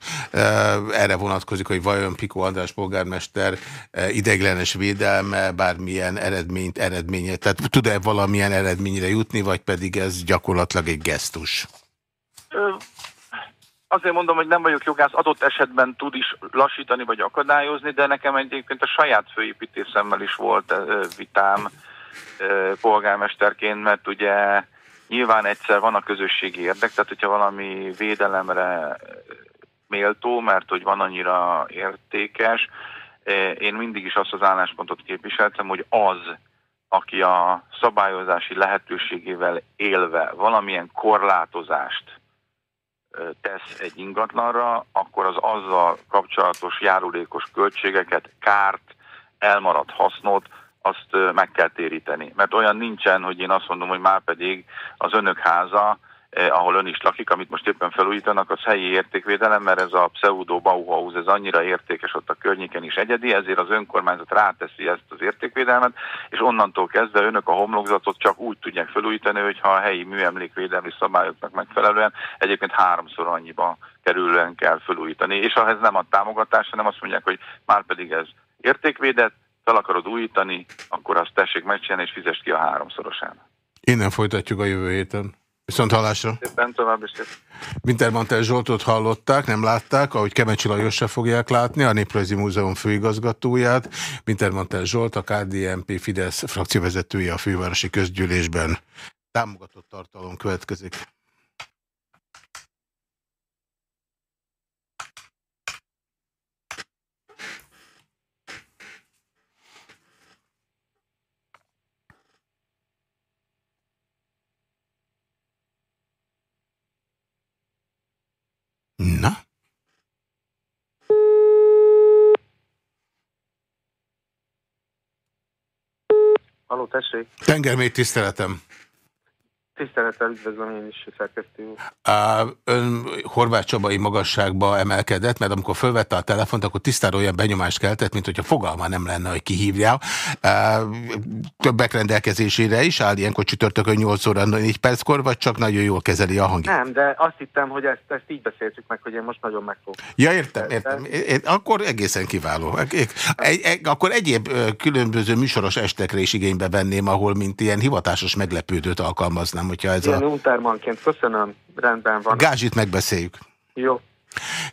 Erre vonatkozik, hogy vajon Piko András polgármester ideiglenes védelme bármilyen eredményt, eredménye, tehát tud-e valamilyen eredményre jutni, vagy pedig ez gyakorlatilag egy gesztus? Azért mondom, hogy nem vagyok jogász, adott esetben tud is lassítani vagy akadályozni, de nekem egyébként a saját főépítészemmel is volt vitám polgármesterként, mert ugye Nyilván egyszer van a közösségi érdek, tehát hogyha valami védelemre méltó, mert hogy van annyira értékes, én mindig is azt az álláspontot képviseltem, hogy az, aki a szabályozási lehetőségével élve valamilyen korlátozást tesz egy ingatlanra, akkor az azzal kapcsolatos járulékos költségeket, kárt, elmaradt hasznot azt meg kell téríteni. Mert olyan nincsen, hogy én azt mondom, hogy már pedig az önök háza, eh, ahol ön is lakik, amit most éppen felújítanak, az helyi értékvédelem, mert ez a pseudo Bauhaus, ez annyira értékes ott a környéken is egyedi, ezért az önkormányzat ráteszi ezt az értékvédelmet, és onnantól kezdve önök a homlokzatot csak úgy tudják felújítani, hogyha a helyi műemlékvédelmi szabályoknak megfelelően egyébként háromszor annyiba kerülően kell felújítani. És ha ez nem a támogatás, hanem azt mondják, hogy már pedig ez értékvédett, fel akarod újítani, akkor azt tessék megcsinálni, és fizest ki a háromszorosán. Innen folytatjuk a jövő héten. Viszont hallásra. Szépen tovább is. Wintermantel Zsoltot hallották, nem látták, ahogy Kemencsi Lajos se fogják látni, a Néprajzi Múzeum főigazgatóját. Wintermantel Zsolt, a KDNP Fidesz frakcióvezetője a fővárosi közgyűlésben. Támogatott tartalom következik. Na? Halló, tessék. Tengermély tiszteletem. Tisztelettel üdvözlöm én is, szerkesztő Ön Horváth Csabai magasságba emelkedett, mert amikor fölvette a telefont, akkor tisztára olyan benyomást keltett, mint hogyha fogalma nem lenne, hogy kihívja. Többek rendelkezésére is áll ilyenkor csütörtökön 8 óra 4 perckor, vagy csak nagyon jól kezeli a hangját? Nem, de azt hittem, hogy ezt, ezt így beszéltük meg, hogy én most nagyon meg fogok. Ja, értem, értem. Én, akkor egészen kiváló. Egy, egy, akkor egyéb különböző műsoros estekre is igénybe venném, ahol mint ilyen hivatásos meglepődőt alkalmaznám hogyha ez Ilyen a... untermanként, köszönöm, rendben van. Gázsit megbeszéljük. Jó.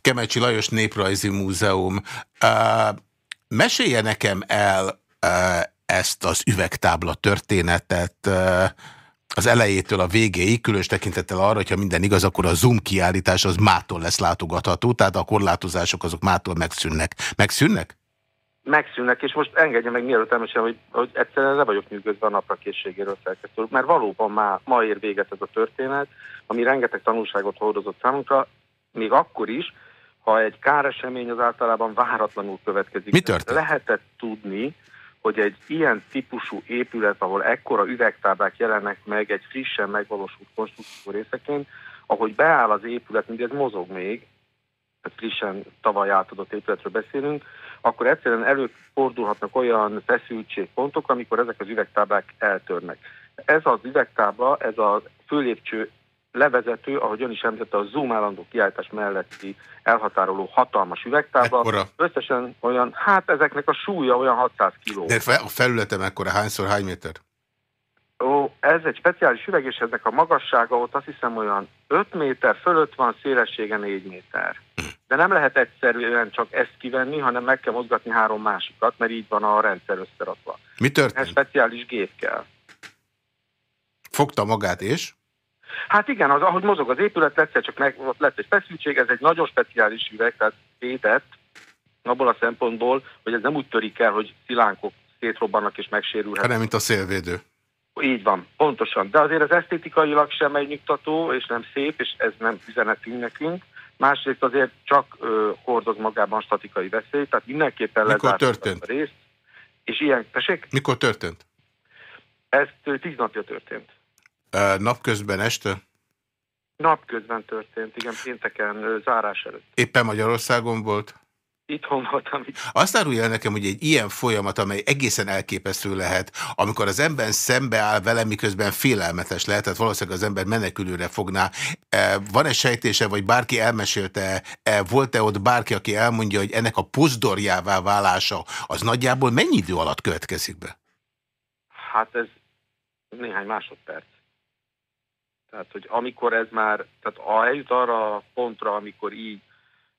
Kemecsi Lajos Néprajzi Múzeum. Uh, mesélje nekem el uh, ezt az üvegtábla történetet uh, az elejétől a végéig, különös tekintettel arra, hogyha minden igaz, akkor a Zoom kiállítás az mától lesz látogatható, tehát a korlátozások azok mától megszűnnek. Megszűnnek? Megszűnnek, és most engedje meg mielőtt elmesélem, hogy, hogy egyszerűen le vagyok nyűgözve a napra készségéről szerkesztő, mert valóban már ma ér véget ez a történet, ami rengeteg tanulságot hordozott számunkra, még akkor is, ha egy káresemény az általában váratlanul következik. Mi történt? Lehetett tudni, hogy egy ilyen típusú épület, ahol ekkora üvegtáblák jelennek meg egy frissen megvalósult konstrukció részeként, ahogy beáll az épület, mindez mozog még, frissen tavaly átadott épületről beszélünk, akkor egyszerűen előfordulhatnak olyan feszültségpontok, amikor ezek az üvegtáblák eltörnek. Ez az üvegtábla, ez a főlépcső levezető, ahogy ön is említette, a Zoom állandó kiállítás melletti elhatároló hatalmas üvegtábla. Ekkora? Összesen olyan, hát ezeknek a súlya olyan 600 kg. De a felülete mekkora? Hányszor, hány méter? Ó, ez egy speciális üveg, és ennek a magassága ott azt hiszem olyan 5 méter fölött van, szélessége 4 méter. De nem lehet egyszerűen csak ezt kivenni, hanem meg kell mozgatni három másikat, mert így van a rendszer összerakva. Mi történt? Ez speciális gép kell. Fogta magát és? Hát igen, az, ahogy mozog az épület, egyszer csak meg, ott lett egy feszültség, ez egy nagyon speciális üveg, tehát védett, abból a szempontból, hogy ez nem úgy törik el, hogy szilánkok szétrobbannak és megsérülhetnek. Hanem, mint a szélvédő. Így van, pontosan. De azért az esztétikailag sem egy nyugtató, és nem szép, és ez nem üzenetünk nekünk. Másrészt azért csak ö, hordoz magában statikai veszélyt, tehát mindenképpen Mikor történt? a részt. És ilyen, tessék? Mikor történt? Ez tíz napja történt. Uh, napközben este? Napközben történt, igen, pénteken zárás előtt. Éppen Magyarországon volt? Itthon voltam. Azt árulja el nekem, hogy egy ilyen folyamat, amely egészen elképesztő lehet, amikor az ember szembeáll vele, miközben félelmetes lehet, tehát valószínűleg az ember menekülőre fogná. E, van-e sejtése, vagy bárki elmesélte, e, volt-e ott bárki, aki elmondja, hogy ennek a pozdorjává válása az nagyjából mennyi idő alatt következik be? Hát ez néhány másodperc. Tehát, hogy amikor ez már, tehát eljut arra a pontra, amikor így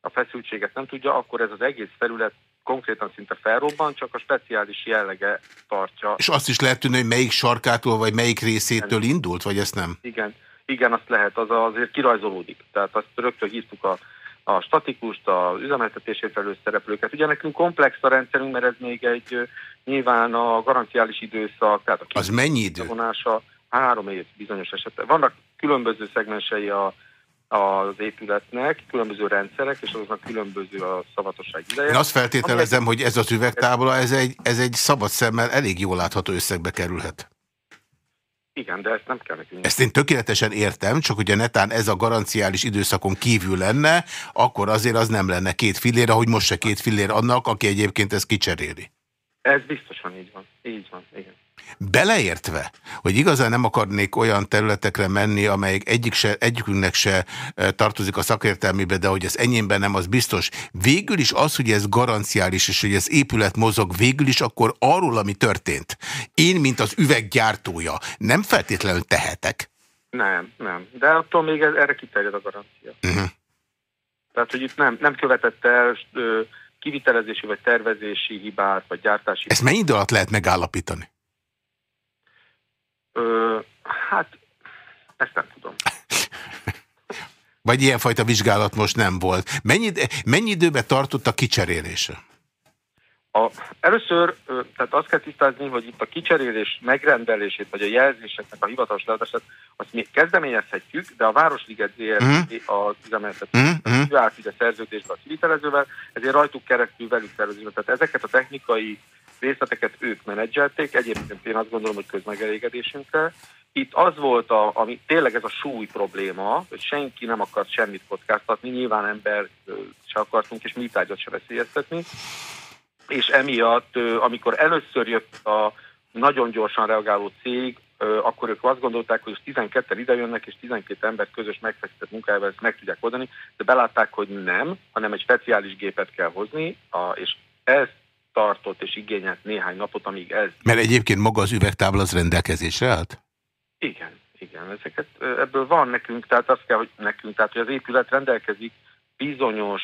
a feszültséget nem tudja, akkor ez az egész felület konkrétan szinte felrobban, csak a speciális jellege tartja. És azt is lehet tudni, hogy melyik sarkától, vagy melyik részétől igen. indult, vagy ezt nem? Igen, igen, azt lehet, az azért kirajzolódik. Tehát azt rögtön hívtuk a, a statikust, a üzemeltetését felül szereplőket. Ugye nekünk komplex a rendszerünk, mert ez még egy nyilván a garanciális időszak, tehát a az mennyi idő? Vonása, három év bizonyos esetben. Vannak különböző szegmensei a az épületnek, különböző rendszerek, és azoknak különböző a szavatosság ideje. Én azt feltételezem, hogy ez az üvegtábla, ez egy, ez egy szabad szemmel elég jól látható összegbe kerülhet. Igen, de ezt nem kell nekünk. Ezt én tökéletesen értem, csak ugye netán ez a garanciális időszakon kívül lenne, akkor azért az nem lenne két fillér, ahogy most se két fillér annak, aki egyébként ezt kicseréli. Ez biztosan így van. Így van, igen. Beleértve, hogy igazán nem akarnék olyan területekre menni, amelyik egyik se, egyikünknek se e, tartozik a szakértelmébe, de hogy ez enyémben nem, az biztos. Végül is az, hogy ez garanciális, és hogy ez épület mozog, végül is akkor arról, ami történt. Én, mint az üveggyártója, nem feltétlenül tehetek. Nem, nem. De attól még ez, erre kiterjed a garancia. Uh mhm. -huh. Tehát, hogy itt nem, nem követett el ö, kivitelezési vagy tervezési hibát, vagy gyártási Ezt mennyi idő alatt lehet megállapítani? Ö, hát, ezt nem tudom. Vagy ilyenfajta vizsgálat most nem volt. Mennyi, mennyi időbe tartott a kicserélése? A, először, tehát azt kell tisztázni, hogy itt a kicserélés megrendelését, vagy a jelzéseknek a hivatalos leadását, azt mi kezdeményezhetjük, de a Városliget ZRT mm. az üzemeltető, mm. állt ide szerződésbe a kivitelezővel, ezért rajtuk keresztül velük szerződésbe. Tehát ezeket a technikai részleteket ők menedzselték, egyébként én azt gondolom, hogy közmegelégedésünkre, itt az volt, a, ami tényleg ez a súly probléma, hogy senki nem akart semmit kockáztatni, nyilván ember se akartunk, és mi tárgyat se veszélyeztetni. És emiatt, amikor először jött a nagyon gyorsan reagáló cég, akkor ők azt gondolták, hogy 12-en idejönnek, és 12 ember közös megfektetett munkájával ezt meg tudják oldani, de belátták, hogy nem, hanem egy speciális gépet kell hozni, és ez tartott és igényelt néhány napot, amíg ez... Mert egyébként maga az üvegtábla az rendelkezésre állt? Igen, igen. Ezeket, ebből van nekünk, tehát azt kell, hogy nekünk, tehát hogy az épület rendelkezik bizonyos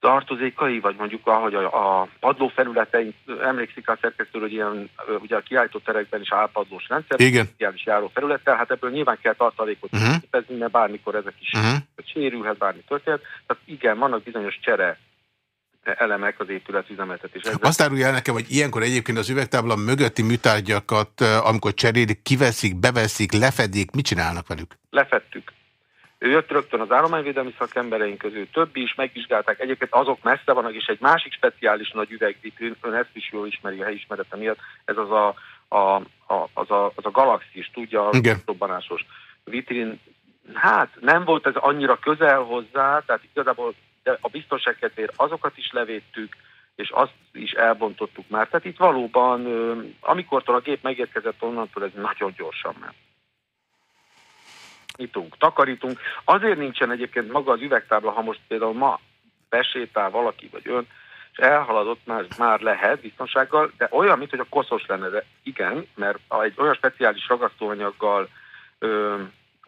tartozékai, vagy mondjuk ahogy a, a padlófelületeink, emlékszik a szerkesztő, hogy ilyen, ugye a kiállító terekben is állpadlós rendszer, Igen. is járó felülettel, hát ebből nyilván kell tartalékot uh-huh. képezni, mert bármikor ezek is uh-huh. sérülhet, bármi történet. Tehát igen, vannak bizonyos csere elemek az épület üzemeltetésre. Azt árulja el nekem, hogy ilyenkor egyébként az üvegtábla mögötti műtárgyakat, amikor cserélik, kiveszik, beveszik, lefedik, mit csinálnak velük? Lefettük. Ő jött rögtön az állományvédelmi szakembereink közül, többi is megvizsgálták. Egyébként azok messze vannak, és egy másik speciális nagy üvegvitrin, ön ezt is jól ismeri a helyismerete miatt, ez az a, a, a, az a, az a galaxis, tudja, a robbanásos vitrin. Hát nem volt ez annyira közel hozzá, tehát igazából de a biztonság kedvéért azokat is levédtük, és azt is elbontottuk már. Tehát itt valóban, amikor a gép megérkezett onnantól, ez nagyon gyorsan ment. Nyitunk, takarítunk. Azért nincsen egyébként maga az üvegtábla, ha most például ma besétál valaki vagy ön, és elhaladott már, már lehet biztonsággal, de olyan, mint hogy a koszos lenne, de igen, mert egy olyan speciális ragasztóanyaggal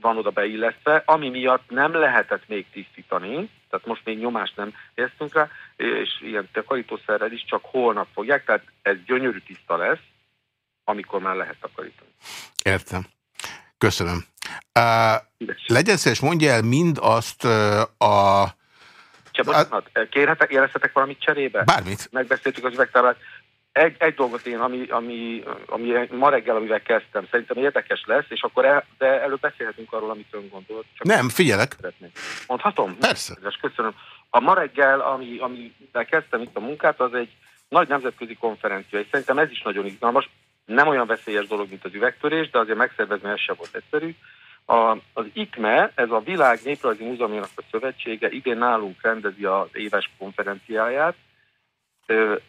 van oda beillesztve, ami miatt nem lehetett még tisztítani, tehát most még nyomást nem éreztünk rá, és ilyen takarítószerrel is csak holnap fogják, tehát ez gyönyörű tiszta lesz, amikor már lehet takarítani. Értem. Köszönöm. Uh, legyen szíves, mondja el mind azt uh, a... Csak bocsánat, kérhetek, érezhetek valamit cserébe? Bármit. Megbeszéltük az üvegtárát. Egy, egy dolgot én, ami, ami, ami ma reggel, amivel kezdtem, szerintem érdekes lesz, és akkor el, de előbb beszélhetünk arról, amit ön gondolt. Csak Nem, figyelek. Szeretném. Mondhatom? Persze. Köszönöm. A ma reggel, ami, amivel kezdtem itt a munkát, az egy nagy nemzetközi konferencia, és szerintem ez is nagyon izgalmas. Nem olyan veszélyes dolog, mint az üvegtörés, de azért megszervezni ez sem volt egyszerű. A, az IKME, ez a Világ Néprajzi Múzeumjának a Szövetsége, idén nálunk rendezi az éves konferenciáját,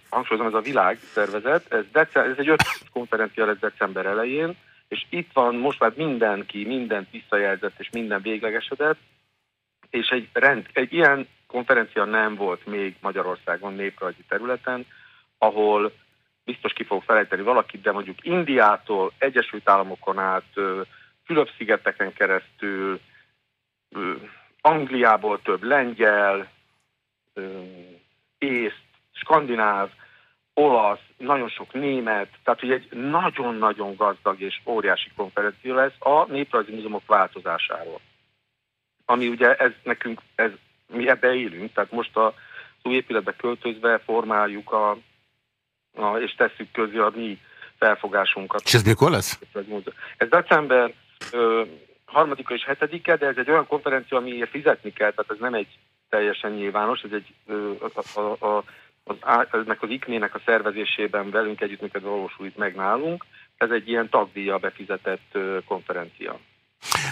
hangsúlyozom, ez a világ szervezet, ez, december, ez egy öt konferencia lesz december elején, és itt van most már mindenki, minden visszajelzett és minden véglegesedett, és egy, rend, egy ilyen konferencia nem volt még Magyarországon néprajzi területen, ahol biztos ki fog felejteni valakit, de mondjuk Indiától, Egyesült Államokon át, Fülöp-szigeteken keresztül, Angliából több lengyel, észt, skandináv, olasz, nagyon sok német, tehát hogy egy nagyon-nagyon gazdag és óriási konferencia lesz a néprajzi múzeumok változásáról. Ami ugye ez nekünk, ez, mi ebbe élünk, tehát most a új épületbe költözve formáljuk a, a, és tesszük közé a mi felfogásunkat. És ez mikor lesz? Ez december ö, harmadika és hetedike, de ez egy olyan konferencia, amiért fizetni kell, tehát ez nem egy teljesen nyilvános, ez egy ö, a, a, a az, ennek az iknének a szervezésében velünk együttműködve valósul itt meg nálunk. Ez egy ilyen tagdíja befizetett konferencia.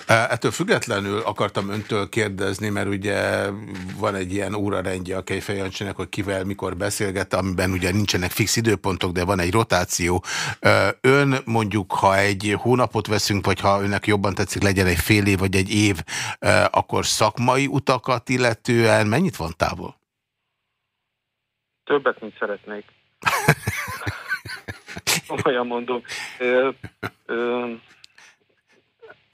Ettől függetlenül akartam öntől kérdezni, mert ugye van egy ilyen órarendje a Kejfejancsinek, hogy kivel mikor beszélget, amiben ugye nincsenek fix időpontok, de van egy rotáció. Ön mondjuk, ha egy hónapot veszünk, vagy ha önnek jobban tetszik, legyen egy fél év vagy egy év, akkor szakmai utakat illetően mennyit van távol? Többet, mint szeretnék. Olyan mondom. Ö, ö,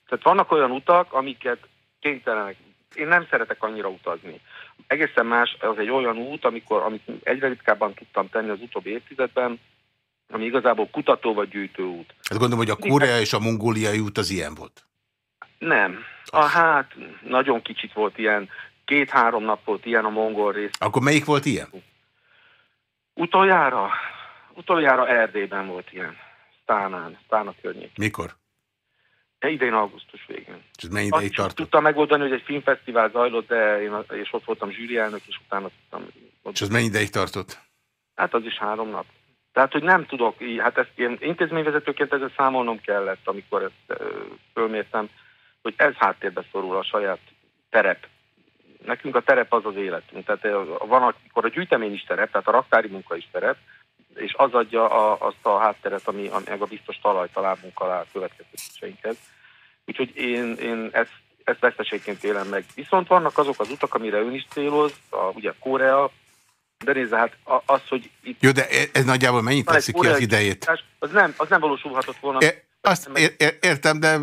tehát vannak olyan utak, amiket kénytelenek. Én nem szeretek annyira utazni. Egészen más, az egy olyan út, amikor, amit egyre ritkábban tudtam tenni az utóbbi évtizedben, ami igazából kutató vagy gyűjtő út. Hát gondolom, hogy a Korea és a mongóliai út az ilyen volt. Nem. A, hát nagyon kicsit volt ilyen. Két-három nap volt ilyen a mongol rész. Akkor melyik volt ilyen? Utoljára, utoljára Erdélyben volt ilyen, Stánán, Stána környék. Mikor? Idén augusztus végén. És mennyi ideig tartott? Tudtam megoldani, hogy egy filmfesztivál zajlott, de én, és ott voltam zsűri elnök, és utána tudtam... És ez mennyi ideig tartott? Hát az is három nap. Tehát, hogy nem tudok, hát ezt én intézményvezetőként ezzel számolnom kellett, amikor ezt fölmértem, hogy ez háttérbe szorul a saját terep. Nekünk a terep az az életünk. Tehát van, amikor a gyűjtemény is terep, tehát a raktári munka is terep, és az adja a, azt a hátteret, ami, ami a biztos talajt a lábunk alá következtetéseinkhez. Úgyhogy én, én ezt, ezt veszteségként élem meg. Viszont vannak azok az utak, amire ön is céloz, a, ugye Korea, de nézze, hát az, hogy itt... Jó, de ez nagyjából mennyit teszi ki az idejét? Az nem, az nem valósulhatott volna. É, azt ér, értem, de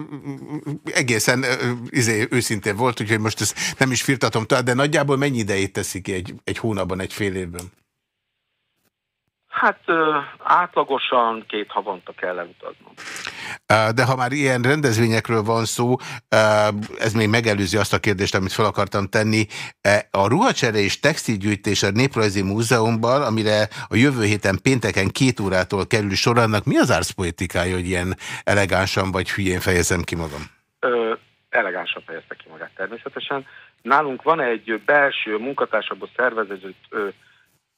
egészen izé, őszintén volt, úgyhogy most ezt nem is firtatom tovább, de nagyjából mennyi idejét teszi ki egy, egy hónapban, egy fél évben? Hát átlagosan két havonta kell elutaznom. De ha már ilyen rendezvényekről van szó, ez még megelőzi azt a kérdést, amit fel akartam tenni. A ruhacsere és textilgyűjtés a Néprajzi Múzeumban, amire a jövő héten pénteken két órától kerül sor, annak mi az árszpolitikája, hogy ilyen elegánsan vagy hülyén fejezem ki magam? Ö, elegánsan fejezte ki magát természetesen. Nálunk van egy belső munkatársakból szervezett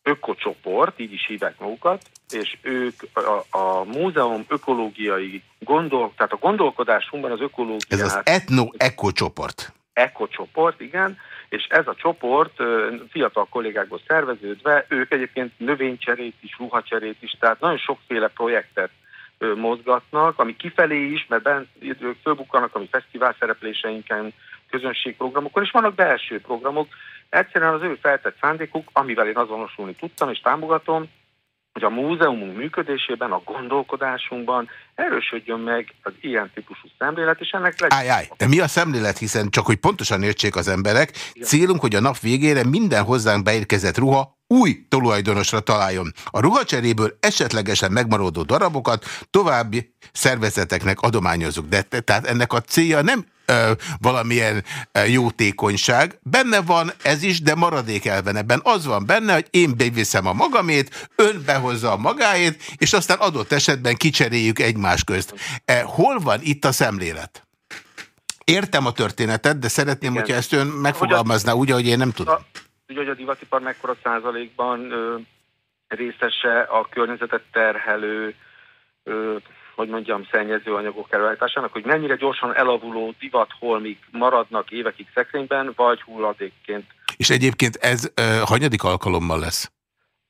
ökocsoport, így is hívják magukat, és ők a, a múzeum ökológiai gondol, tehát a gondolkodásunkban az ökológia... Ez az etno-eko csoport. Eko csoport, igen, és ez a csoport fiatal kollégákból szerveződve, ők egyébként növénycserét is, ruhacserét is, tehát nagyon sokféle projektet mozgatnak, ami kifelé is, mert bent fölbukkanak a mi fesztivál szerepléseinken, közönségprogramokon, és vannak belső programok, Egyszerűen az ő feltett szándékuk, amivel én azonosulni tudtam és támogatom, hogy a múzeumunk működésében, a gondolkodásunkban erősödjön meg az ilyen típusú szemlélet, és ennek legyen... Áj, áj, de mi a szemlélet, hiszen csak hogy pontosan értsék az emberek, Igen. célunk, hogy a nap végére minden hozzánk beérkezett ruha új tulajdonosra találjon. A ruhacseréből esetlegesen megmaradó darabokat további szervezeteknek adományozunk. De tehát ennek a célja nem valamilyen jótékonyság. Benne van ez is, de maradék elven ebben. Az van benne, hogy én beviszem a magamét, ön behozza a magáét, és aztán adott esetben kicseréljük egymás közt. E, hol van itt a szemlélet? Értem a történetet, de szeretném, Igen. hogyha ezt ön megfogalmazná úgy, ahogy én nem tudom. Ugye, hogy a divatipar mekkora százalékban ö, részese a környezetet terhelő ö, hogy mondjam, szennyező anyagok előállításának, hogy mennyire gyorsan elavuló divatholmik maradnak évekig szekrényben, vagy hulladékként. És egyébként ez uh, hanyadik alkalommal lesz?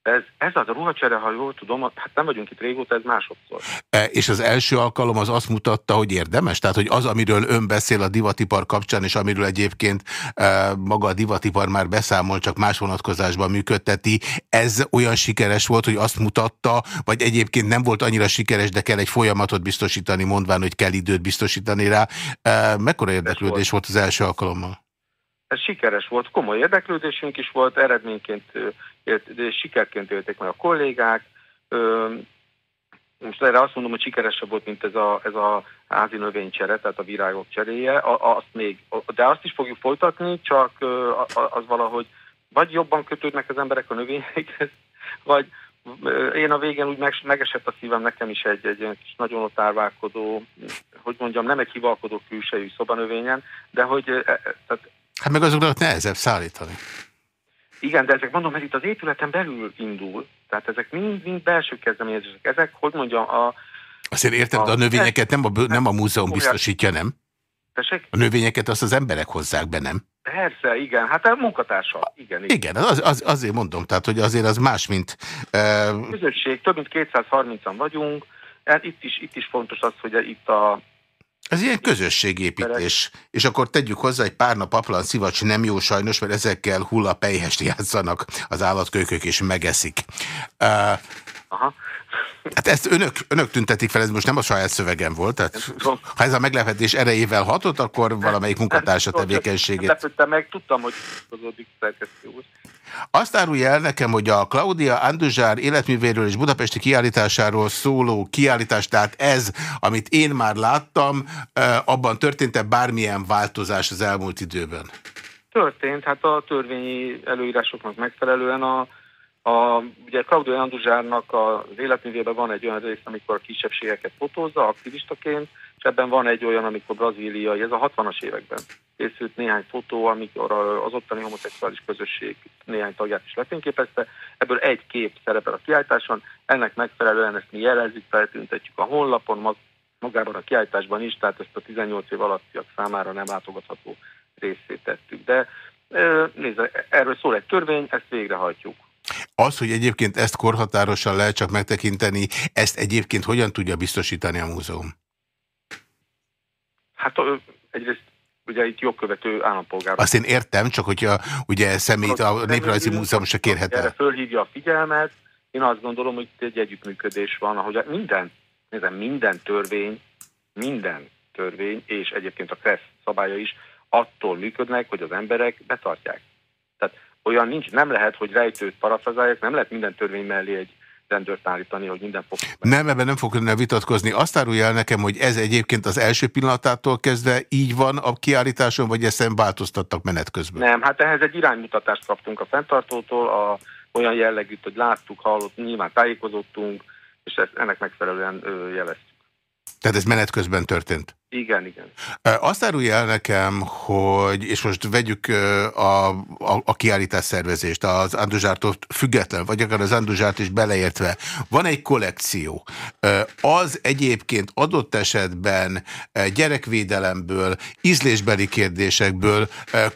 Ez, ez az a ruhacsere, ha jól tudom, hát nem vagyunk itt régóta, ez másodszor. E, és az első alkalom az azt mutatta, hogy érdemes? Tehát, hogy az, amiről ön beszél a divatipar kapcsán, és amiről egyébként e, maga a divatipar már beszámol, csak más vonatkozásban működteti, ez olyan sikeres volt, hogy azt mutatta, vagy egyébként nem volt annyira sikeres, de kell egy folyamatot biztosítani, mondván, hogy kell időt biztosítani rá. E, mekkora érdeklődés volt. volt az első alkalommal? Ez sikeres volt, komoly érdeklődésünk is volt, eredményként sikerként élték meg a kollégák. Most erre azt mondom, hogy sikeresebb volt, mint ez a, ez a házi növénycsere, tehát a virágok cseréje. Azt még, de azt is fogjuk folytatni, csak az valahogy vagy jobban kötődnek az emberek a növényekhez, vagy én a végén úgy megesett a szívem nekem is egy, egy kis nagyon ott árválkodó, hogy mondjam, nem egy hivalkodó külsejű szobanövényen, de hogy... E, e, tehát, hát meg azoknak nehezebb szállítani. Igen, de ezek mondom, ez itt az épületen belül indul, tehát ezek mind-mind belső kezdeményezések. Ezek, hogy mondjam, a... Azért értem, a, a növényeket nem a, nem a múzeum biztosítja, nem? Tessék? A növényeket azt az emberek hozzák be, nem? Persze, igen. Hát a munkatársa, igen. Igen, igen az, az, azért mondom, tehát, hogy azért az más, mint... Uh... Közösség, több mint 230-an vagyunk. Hát itt is, itt is fontos az, hogy itt a ez ilyen közösségépítés. És akkor tegyük hozzá, egy pár nap aplan szivacs nem jó sajnos, mert ezekkel hullapejhest játszanak az állatkölykök, és megeszik. Uh, Aha. Hát ezt önök, önök tüntetik fel, ez most nem a saját szövegem volt, tehát ha ez a meglepetés erejével hatott, akkor valamelyik munkatársa tevékenységét... Lepődtem meg, tudtam, hogy hozódik szerkesztő úr. Azt árulja el nekem, hogy a Claudia Anduzsár életművéről és budapesti kiállításáról szóló kiállítás, tehát ez, amit én már láttam, abban történt-e bármilyen változás az elmúlt időben? Történt, hát a törvényi előírásoknak megfelelően a a, ugye Claudio Anduzsárnak az életművében van egy olyan rész, amikor a kisebbségeket fotózza aktivistaként, és ebben van egy olyan, amikor brazíliai, ez a 60-as években. készült néhány fotó, amikor az ottani homoszexuális közösség néhány tagját is lefényképezte. Ebből egy kép szerepel a kiállításon, ennek megfelelően ezt mi jelezzük, feltüntetjük a honlapon, magában a kiállításban is, tehát ezt a 18 év alattiak számára nem látogatható részét tettük. De nézd, erről szól egy törvény, ezt végrehajtjuk. Az, hogy egyébként ezt korhatárosan lehet csak megtekinteni, ezt egyébként hogyan tudja biztosítani a múzeum? Hát egyrészt ugye itt jogkövető állampolgár. Azt én értem, csak hogyha ugye személyt a Néprajzi Múzeum se kérhet el. fölhívja a figyelmet, én azt gondolom, hogy itt egy együttműködés van, ahogy minden, nézem, minden törvény, minden törvény, és egyébként a KRESZ szabálya is attól működnek, hogy az emberek betartják. Tehát olyan nincs, nem lehet, hogy rejtőt parafrazálják, nem lehet minden törvény mellé egy rendőrt állítani, hogy minden fog. Nem, ebben nem fog önne vitatkozni. Azt árulja el nekem, hogy ez egyébként az első pillanatától kezdve így van a kiállításon, vagy ezt változtattak menet közben? Nem, hát ehhez egy iránymutatást kaptunk a fenntartótól, a, olyan jellegűt, hogy láttuk, hallott, nyilván tájékozottunk, és ezt, ennek megfelelően ö, jeleztük. Tehát ez menet közben történt? Igen, igen. Azt árulja el nekem, hogy, és most vegyük a, a, a kiállítás szervezést, az Anduzsártól független, vagy akár az Anduzsárt is beleértve, van egy kollekció. Az egyébként adott esetben gyerekvédelemből, ízlésbeli kérdésekből,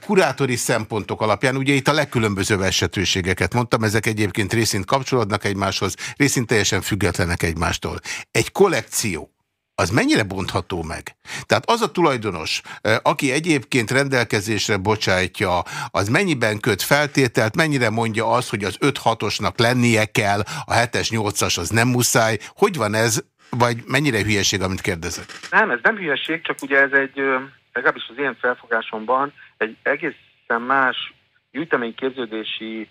kurátori szempontok alapján, ugye itt a legkülönbözőbb esetőségeket mondtam, ezek egyébként részint kapcsolódnak egymáshoz, részint teljesen függetlenek egymástól. Egy kollekció, az mennyire bontható meg? Tehát az a tulajdonos, aki egyébként rendelkezésre bocsájtja, az mennyiben köt feltételt, mennyire mondja az, hogy az 5-6-osnak lennie kell, a 7-es, 8-as az nem muszáj. Hogy van ez, vagy mennyire hülyeség, amit kérdezek? Nem, ez nem hülyeség, csak ugye ez egy, legalábbis az ilyen felfogásomban, egy egészen más gyűjteményképződési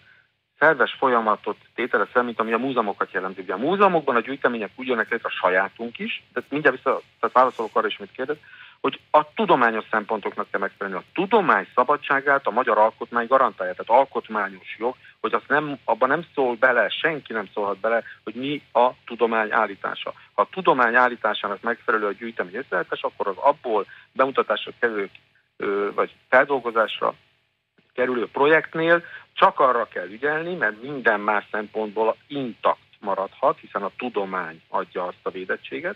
szerves folyamatot tételez fel, mint ami a múzeumokat jelenti. Ugye a múzeumokban a gyűjtemények úgy jönnek létre a sajátunk is, tehát mindjárt vissza, tehát válaszolok arra is, mit kérdez, hogy a tudományos szempontoknak kell megfelelni. A tudomány szabadságát a magyar alkotmány garantálja, tehát alkotmányos jog, hogy azt nem, abban nem szól bele, senki nem szólhat bele, hogy mi a tudomány állítása. Ha a tudomány állításának megfelelő a gyűjtemény összeállítás, akkor az abból bemutatásra kerülő vagy feldolgozásra kerülő projektnél csak arra kell ügyelni, mert minden más szempontból intakt maradhat, hiszen a tudomány adja azt a védettséget,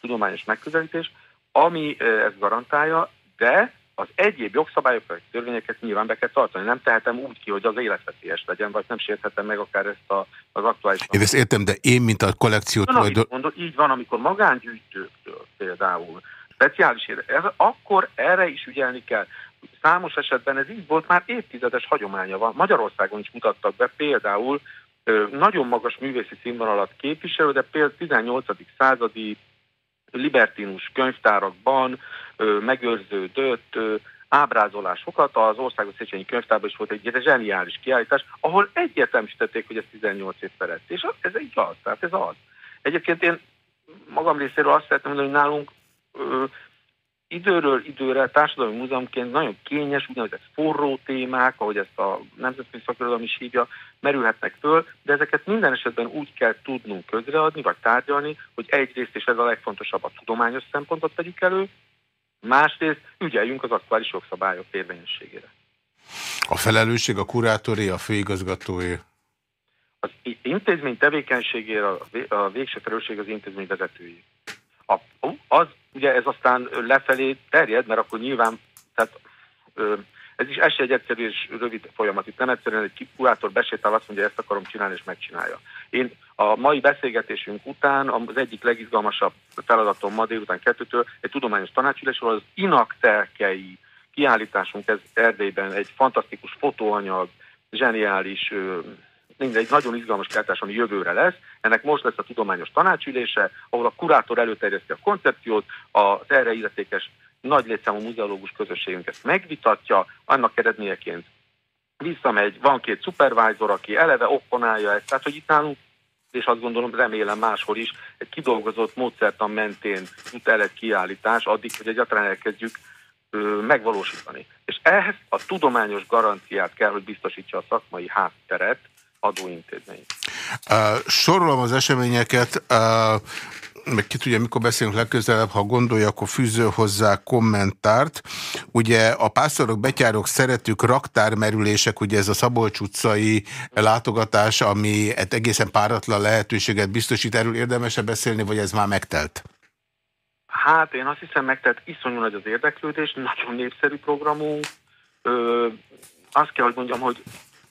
tudományos megközelítés, ami ezt garantálja, de az egyéb jogszabályokat, törvényeket nyilván be kell tartani. Nem tehetem úgy ki, hogy az életveszélyes legyen, vagy nem sérthetem meg akár ezt a, az aktuális... Én ezt értem, de én, mint a kollekciót... Van, majd... mondod, így van, amikor magángyűjtőktől például speciális ez, akkor erre is ügyelni kell. Számos esetben ez így volt, már évtizedes hagyománya van. Magyarországon is mutattak be például nagyon magas művészi színvonalat képviselő, de például 18. századi libertinus könyvtárakban megőrződött ábrázolásokat. Az Országos Széchenyi Könyvtárban is volt egy, egy zseniális kiállítás, ahol egyértelműsítették, hogy ez 18 év felett. És ez igaz, tehát ez az. Egyébként én magam részéről azt szeretném mondani, hogy nálunk időről időre társadalmi múzeumként nagyon kényes, úgynevezett forró témák, ahogy ezt a Nemzetközi Szakirodalom is hívja, merülhetnek föl, de ezeket minden esetben úgy kell tudnunk közreadni, vagy tárgyalni, hogy egyrészt, és ez a legfontosabb, a tudományos szempontot tegyük elő, másrészt ügyeljünk az aktuális jogszabályok érvényességére. A felelősség a kurátori, a főigazgatói? Az intézmény tevékenységére a végső felelősség az intézmény vezetői. A, az ugye ez aztán lefelé terjed, mert akkor nyilván, tehát ez is esély egy egyszerű és rövid folyamat. Itt nem egyszerűen egy kurátor besétál, azt mondja, ezt akarom csinálni, és megcsinálja. Én a mai beszélgetésünk után az egyik legizgalmasabb feladatom ma délután kettőtől egy tudományos tanácsülésről az inaktelkei kiállításunk ez Erdélyben egy fantasztikus fotóanyag, zseniális mindegy, nagyon izgalmas keltás, ami jövőre lesz. Ennek most lesz a tudományos tanácsülése, ahol a kurátor előterjeszti a koncepciót, az erre illetékes nagy létszámú muzeológus közösségünk ezt megvitatja, annak eredményeként visszamegy, van két supervisor, aki eleve opponálja ezt, tehát hogy itt nálunk és azt gondolom, remélem máshol is, egy kidolgozott módszertan mentén jut el egy kiállítás, addig, hogy egyáltalán elkezdjük ö, megvalósítani. És ehhez a tudományos garanciát kell, hogy biztosítsa a szakmai hátteret, adóintézmény. Sorolom az eseményeket. Meg ki tudja, mikor beszélünk legközelebb, ha gondolja, akkor fűző hozzá kommentárt. Ugye a pásztorok, betyárok, szeretük, raktármerülések, ugye ez a Szabolcs utcai látogatás, ami egy egészen páratlan lehetőséget biztosít, erről érdemesebb beszélni, vagy ez már megtelt? Hát én azt hiszem megtelt iszonyú nagy az érdeklődés, nagyon népszerű programunk. Ö, azt kell, hogy mondjam, hogy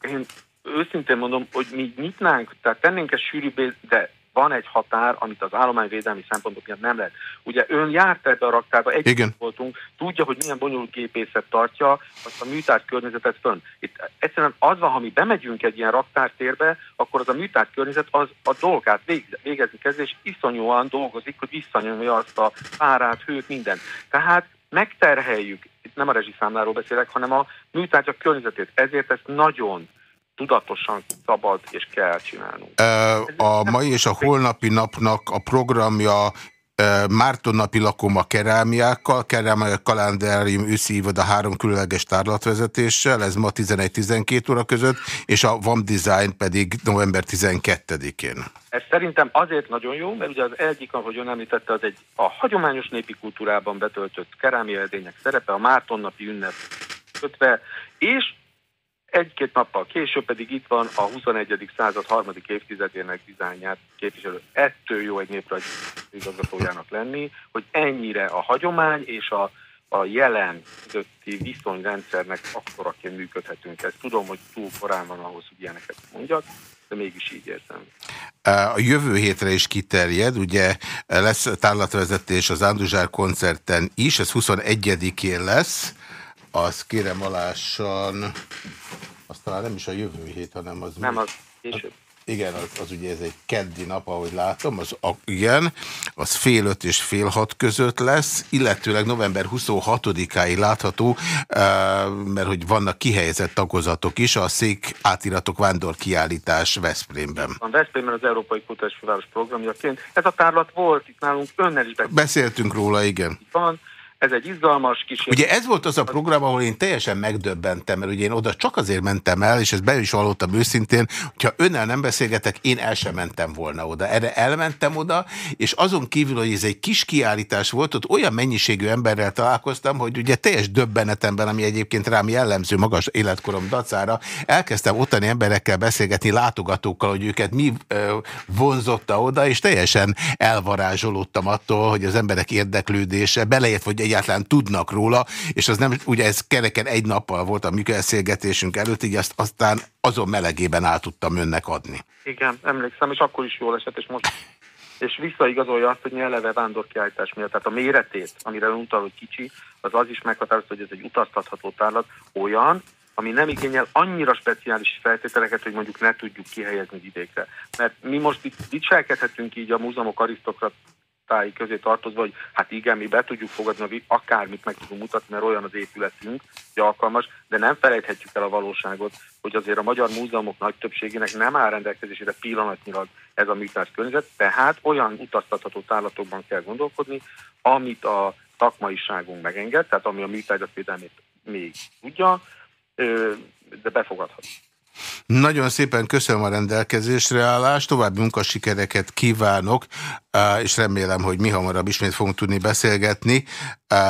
én őszintén mondom, hogy mi nyitnánk, tehát tennénk ezt sűrűbbé, de van egy határ, amit az állományvédelmi szempontok miatt nem lehet. Ugye ön járt ebbe a raktárba, egy voltunk, tudja, hogy milyen bonyolult gépészet tartja azt a műtárt környezetet fönn. Itt egyszerűen az van, ha mi bemegyünk egy ilyen raktártérbe, akkor az a műtárt környezet az a dolgát végezni kezd, és iszonyúan dolgozik, hogy visszanyomja azt a párát, hőt, minden. Tehát megterheljük, itt nem a rezsiszámláról beszélek, hanem a műtárgyak környezetét. Ezért ezt nagyon tudatosan szabad és kell csinálnunk. A mai és a holnapi napnak a programja Márton napi lakom a kerámiákkal, kerámia kalendárium őszi a három különleges tárlatvezetéssel, ez ma 11-12 óra között, és a VAM Design pedig november 12-én. Ez szerintem azért nagyon jó, mert ugye az egyik, ahogy ön említette, az egy a hagyományos népi kultúrában betöltött kerámia edények szerepe, a Márton napi ünnep kötve, és egy-két nappal később pedig itt van a 21. század harmadik évtizedének dizájnját képviselő. Ettől jó egy néprajzi igazgatójának lenni, hogy ennyire a hagyomány és a, a jelen közötti viszonyrendszernek akkoraként működhetünk. Ezt tudom, hogy túl korán van ahhoz, hogy ilyeneket mondjak, de mégis így érzem. A jövő hétre is kiterjed, ugye lesz tárlatvezetés az Ánduzsár koncerten is, ez 21-én lesz, az kérem alásan, talán nem is a jövő hét, hanem az... Nem, az később. Igen, az, az ugye ez egy keddi nap, ahogy látom, az a, igen, az fél öt és fél hat között lesz, illetőleg november 26-áig látható, mert hogy vannak kihelyezett tagozatok is, a szék átiratok vándor kiállítás Veszprémben. A Veszprémben az Európai Kultúrás Főváros programjaként. Ez a tárlat volt itt nálunk, önnel is beszéltünk róla, igen. Van, ez egy izgalmas kis... Ugye ez volt az a program, ahol én teljesen megdöbbentem, mert ugye én oda csak azért mentem el, és ezt be is vallottam őszintén, hogyha önnel nem beszélgetek, én el sem mentem volna oda. Erre elmentem oda, és azon kívül, hogy ez egy kis kiállítás volt, ott olyan mennyiségű emberrel találkoztam, hogy ugye teljes döbbenetemben, ami egyébként rám jellemző magas életkorom dacára, elkezdtem ottani emberekkel beszélgetni, látogatókkal, hogy őket mi ö, vonzotta oda, és teljesen elvarázsolódtam attól, hogy az emberek érdeklődése, beleért, hogy egyáltalán tudnak róla, és az nem, ugye ez kereken egy nappal volt a mi beszélgetésünk előtt, így azt aztán azon melegében át tudtam önnek adni. Igen, emlékszem, és akkor is jól esett, és most és visszaigazolja azt, hogy mi eleve vándorkiállítás miatt. Tehát a méretét, amire utal, hogy kicsi, az az is meghatározta, hogy ez egy utaztatható tárlat, olyan, ami nem igényel annyira speciális feltételeket, hogy mondjuk ne tudjuk kihelyezni vidékre. Mert mi most itt dicselkedhetünk így a múzeumok arisztokrat tái közé tartozva, hogy hát igen, mi be tudjuk fogadni, akármit meg tudunk mutatni, mert olyan az épületünk, hogy alkalmas, de nem felejthetjük el a valóságot, hogy azért a magyar múzeumok nagy többségének nem áll rendelkezésére pillanatnyilag ez a műtárgy környezet, tehát olyan utaztatható tárlatokban kell gondolkodni, amit a szakmaiságunk megenged, tehát ami a műtárgyak védelmét még tudja, de befogadható. Nagyon szépen köszönöm a rendelkezésre állást, további munkasikereket kívánok, és remélem, hogy mi hamarabb ismét fogunk tudni beszélgetni.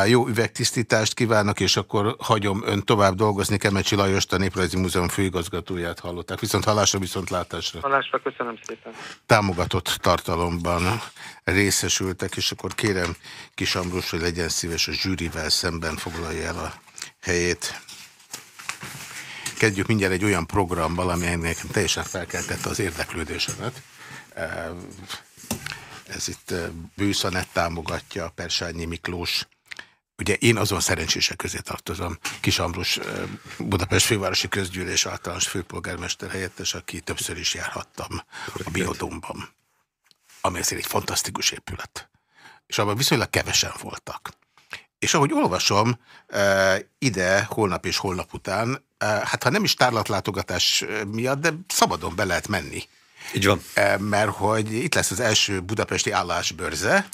Jó üvegtisztítást kívánok, és akkor hagyom ön tovább dolgozni. Kemecsi Lajost, a Néprajzi Múzeum főigazgatóját hallották. Viszont hallásra, viszont látásra. Hallásra, köszönöm szépen. Támogatott tartalomban részesültek, és akkor kérem Kis Ambrus, hogy legyen szíves a zsűrivel szemben foglalja el a helyét kezdjük mindjárt egy olyan programmal, ami ennek teljesen felkeltette az érdeklődésemet. Ez itt Bőszanett támogatja, Persányi Miklós. Ugye én azon szerencsések közé tartozom, Kis Ambrus Budapest fővárosi közgyűlés általános főpolgármester helyettes, aki többször is járhattam a Biodomban, ami azért egy fantasztikus épület. És abban viszonylag kevesen voltak. És ahogy olvasom, ide holnap és holnap után hát ha nem is tárlatlátogatás miatt, de szabadon be lehet menni. Így van. Mert hogy itt lesz az első budapesti állásbörze,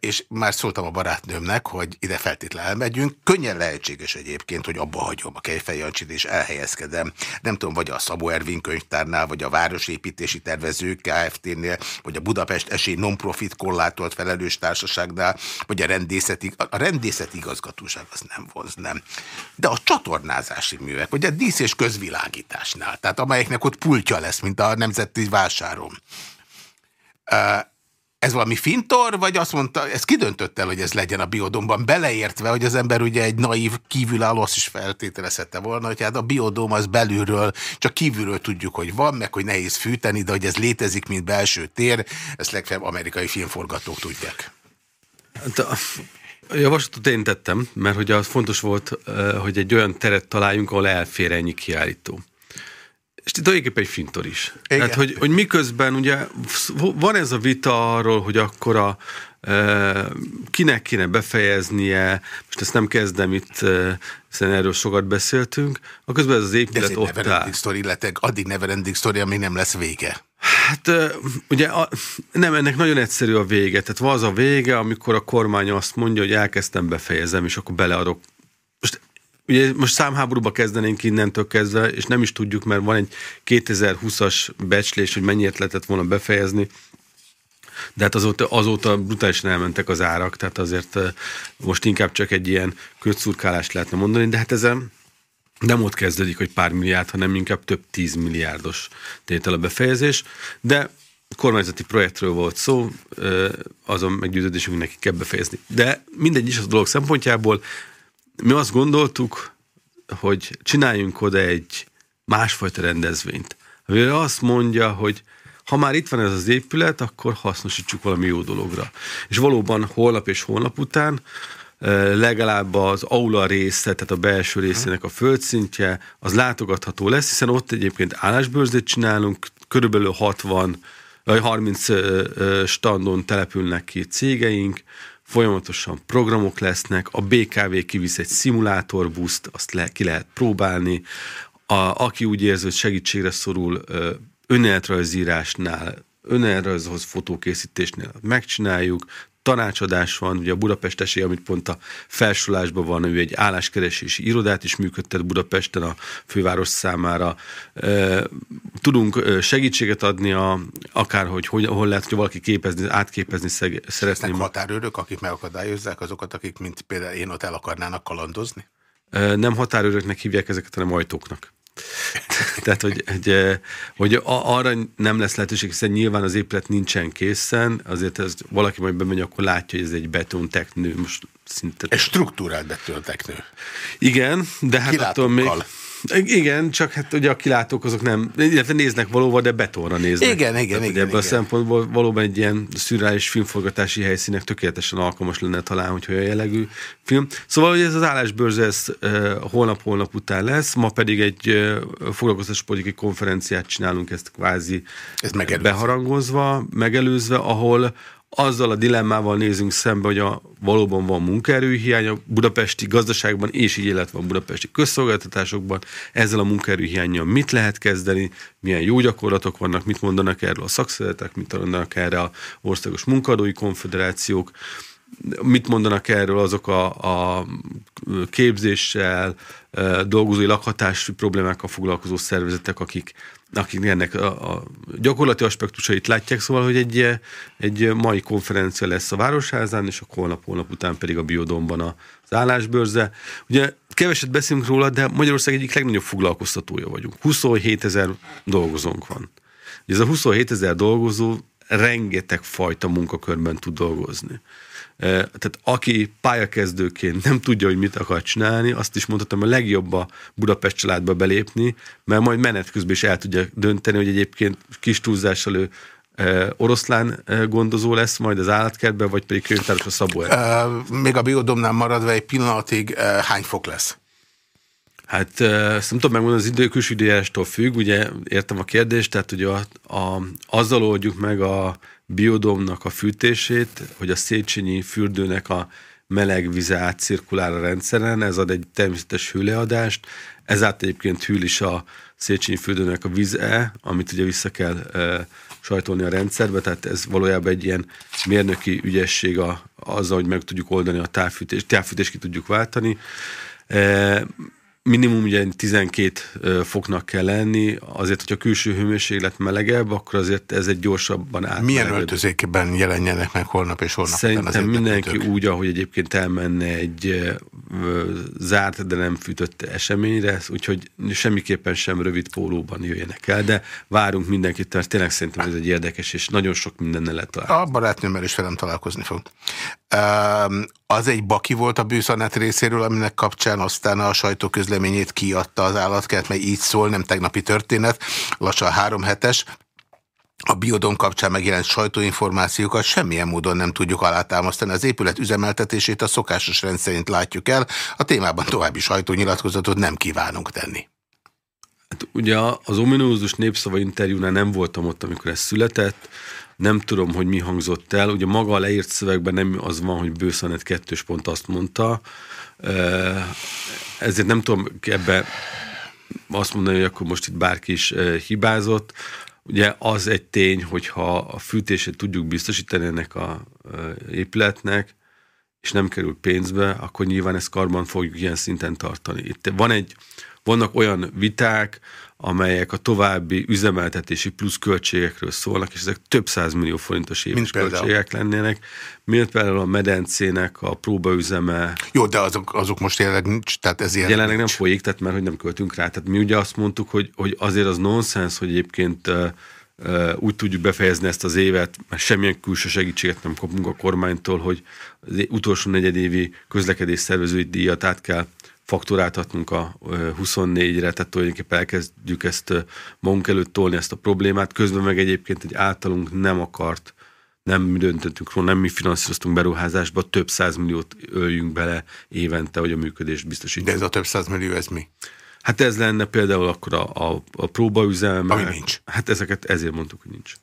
és már szóltam a barátnőmnek, hogy ide feltétlenül elmegyünk. Könnyen lehetséges egyébként, hogy abba hagyom a Kejfej és elhelyezkedem. Nem tudom, vagy a Szabó Ervin könyvtárnál, vagy a Városépítési Tervezők Kft-nél, vagy a Budapest Esély Non-Profit korlátolt felelős társaságnál, vagy a rendészeti, a rendészeti igazgatóság az nem vonz, nem. De a csatornázási művek, vagy a dísz és közvilágításnál, tehát amelyeknek ott pultja lesz, mint a Nemzeti Vásáron ez valami fintor, vagy azt mondta, ez kidöntött el, hogy ez legyen a biodomban, beleértve, hogy az ember ugye egy naív kívülálló azt is feltételezhette volna, hogy hát a biodóm az belülről, csak kívülről tudjuk, hogy van, meg hogy nehéz fűteni, de hogy ez létezik, mint belső tér, ezt legfeljebb amerikai filmforgatók tudják. Hát a javaslatot én tettem, mert hogy az fontos volt, hogy egy olyan teret találjunk, ahol elfér ennyi kiállító. És tulajdonképpen egy fintor is. Igen. Tehát, hogy, hogy miközben ugye van ez a vita arról, hogy akkor a, e, kinek kéne befejeznie, most ezt nem kezdem itt, e, hiszen erről sokat beszéltünk, a közben ez az épület De ez ott áll. Story, illetve addig neverending story, ami nem lesz vége. Hát ugye a, nem, ennek nagyon egyszerű a vége. Tehát van az a vége, amikor a kormány azt mondja, hogy elkezdtem, befejezem, és akkor beleadok. Ugye most számháborúba kezdenénk innentől kezdve, és nem is tudjuk, mert van egy 2020-as becslés, hogy mennyiért lehetett volna befejezni, de hát azóta, azóta brutálisan elmentek az árak, tehát azért most inkább csak egy ilyen kötszurkálást lehetne mondani, de hát ezen nem ott kezdődik, hogy pár milliárd, hanem inkább több tíz milliárdos tétel a befejezés, de kormányzati projektről volt szó, azon meggyőződésünk neki kell befejezni. De mindegy is az dolog szempontjából, mi azt gondoltuk, hogy csináljunk oda egy másfajta rendezvényt. Ami azt mondja, hogy ha már itt van ez az épület, akkor hasznosítsuk valami jó dologra. És valóban holnap és holnap után legalább az aula része, tehát a belső részének a földszintje, az látogatható lesz, hiszen ott egyébként állásbőrzét csinálunk, körülbelül 60 vagy 30 standon települnek ki cégeink, folyamatosan programok lesznek, a BKV kivisz egy szimulátorbuszt, azt le, ki lehet próbálni, a, aki úgy érzi, hogy segítségre szorul önéletrajzírásnál, önéletrajzhoz fotókészítésnél megcsináljuk, tanácsadás van, ugye a Budapest esély, amit pont a felsorolásban van, ő egy álláskeresési irodát is működtet Budapesten a főváros számára. Tudunk segítséget adni, a, akár hogy, hol lehet, hogy valaki képezni, átképezni szeg, szeretném. határőrök, akik megakadályozzák azokat, akik mint például én ott el akarnának kalandozni? Nem határőröknek hívják ezeket, hanem ajtóknak. Tehát, hogy, hogy, eh, hogy arra nem lesz lehetőség, hiszen nyilván az épület nincsen készen, azért ez valaki majd bemegy, akkor látja, hogy ez egy betonteknő, most szinte... Egy struktúrált betonteknő. Igen, de hát attól még... Igen, csak hát ugye a kilátók azok nem, illetve néznek valóban, de betonra néznek. Igen, igen, Tehát, igen. Ebből igen. a szempontból valóban egy ilyen szürreális filmforgatási helyszínek tökéletesen alkalmas lenne talán, hogy olyan jellegű film. Szóval hogy ez az állásbőrze ez holnap-holnap után lesz, ma pedig egy foglalkoztatás politikai konferenciát csinálunk, ezt kvázi ez megelőzve. beharangozva, megelőzve, ahol azzal a dilemmával nézünk szembe, hogy a, valóban van munkaerőhiány a budapesti gazdaságban, és így illetve a budapesti közszolgáltatásokban. Ezzel a munkaerőhiányjal mit lehet kezdeni, milyen jó gyakorlatok vannak, mit mondanak erről a szakszeretek, mit mondanak erre a országos munkadói konfederációk, mit mondanak erről azok a, a képzéssel, dolgozói lakhatási problémákkal foglalkozó szervezetek, akik akik ennek a, a gyakorlati aspektusait látják, szóval, hogy egy, egy mai konferencia lesz a Városházán, és a holnap-holnap után pedig a Biodomban az állásbőrze. Ugye keveset beszélünk róla, de Magyarország egyik legnagyobb foglalkoztatója vagyunk. 27 ezer dolgozónk van. Ez a 27 ezer dolgozó rengeteg fajta munkakörben tud dolgozni. Tehát aki pályakezdőként nem tudja, hogy mit akar csinálni, azt is mondhatom, a legjobb a Budapest családba belépni, mert majd menet közben is el tudja dönteni, hogy egyébként kis túlzással ő oroszlán gondozó lesz majd az állatkertben, vagy pedig könyvtáros a Szabó uh, Még a biodomnál maradva egy pillanatig hány fok lesz? Hát ezt nem tudom megmondani, az idő külső függ, ugye értem a kérdést, tehát ugye a, a, azzal oldjuk meg a biodomnak a fűtését, hogy a Széchenyi fürdőnek a meleg vize átcirkulál a rendszeren, ez ad egy természetes hőleadást, ezáltal egyébként hűl is a Széchenyi fürdőnek a víze, amit ugye vissza kell e, sajtolni a rendszerbe, tehát ez valójában egy ilyen mérnöki ügyesség a, azzal, hogy meg tudjuk oldani a távfűtést, távfűtést ki tudjuk váltani. E, minimum ugye 12 foknak kell lenni, azért, hogyha a külső hőmérséklet melegebb, akkor azért ez egy gyorsabban át. Milyen öltözékben jelenjenek meg holnap és holnap Szerintem mindenki úgy, ahogy egyébként elmenne egy zárt, de nem fűtött eseményre, úgyhogy semmiképpen sem rövid pólóban jöjjenek el, de várunk mindenkit, mert tényleg szerintem ez egy érdekes, és nagyon sok mindennel lehet találkozni. A barátnőmmel is velem találkozni fog. Az egy baki volt a bűszanet részéről, aminek kapcsán aztán a sajtóközleményét kiadta az állatkert, mert így szól, nem tegnapi történet, lassan három hetes, a biodom kapcsán megjelent sajtóinformációkat semmilyen módon nem tudjuk alátámasztani. Az épület üzemeltetését a szokásos rendszerint látjuk el, a témában további sajtónyilatkozatot nem kívánunk tenni. Hát ugye az ominózus népszava interjúnál nem voltam ott, amikor ez született, nem tudom, hogy mi hangzott el. Ugye maga a leírt szövegben nem az van, hogy bőszanet kettős pont azt mondta, ezért nem tudom ebbe azt mondani, hogy akkor most itt bárki is hibázott. Ugye az egy tény, hogyha a fűtését tudjuk biztosítani ennek a épületnek, és nem kerül pénzbe, akkor nyilván ezt karban fogjuk ilyen szinten tartani. Itt van egy, vannak olyan viták, amelyek a további üzemeltetési plusz költségekről szólnak, és ezek több millió forintos éves költségek lennének, mint például a medencének a próbaüzeme. Jó, de azok, azok most jelenleg nincs, tehát ez jelenleg, jelenleg nem folyik, tehát mert hogy nem költünk rá. Tehát mi ugye azt mondtuk, hogy, hogy azért az nonsens, hogy egyébként uh, uh, úgy tudjuk befejezni ezt az évet, mert semmilyen külső segítséget nem kapunk a kormánytól, hogy az utolsó negyedévi közlekedés szervezői díjat át kell fakturáltatnunk a 24-re, tehát tulajdonképpen elkezdjük ezt magunk előtt tolni ezt a problémát, közben meg egyébként egy általunk nem akart, nem döntöttünk róla, nem mi finanszíroztunk beruházásba, több százmilliót öljünk bele évente, hogy a működést biztosítjuk. De ez a több százmillió, ez mi? Hát ez lenne például akkor a, a, a próbaüzem. Ami nincs. Hát ezeket ezért mondtuk, hogy nincs.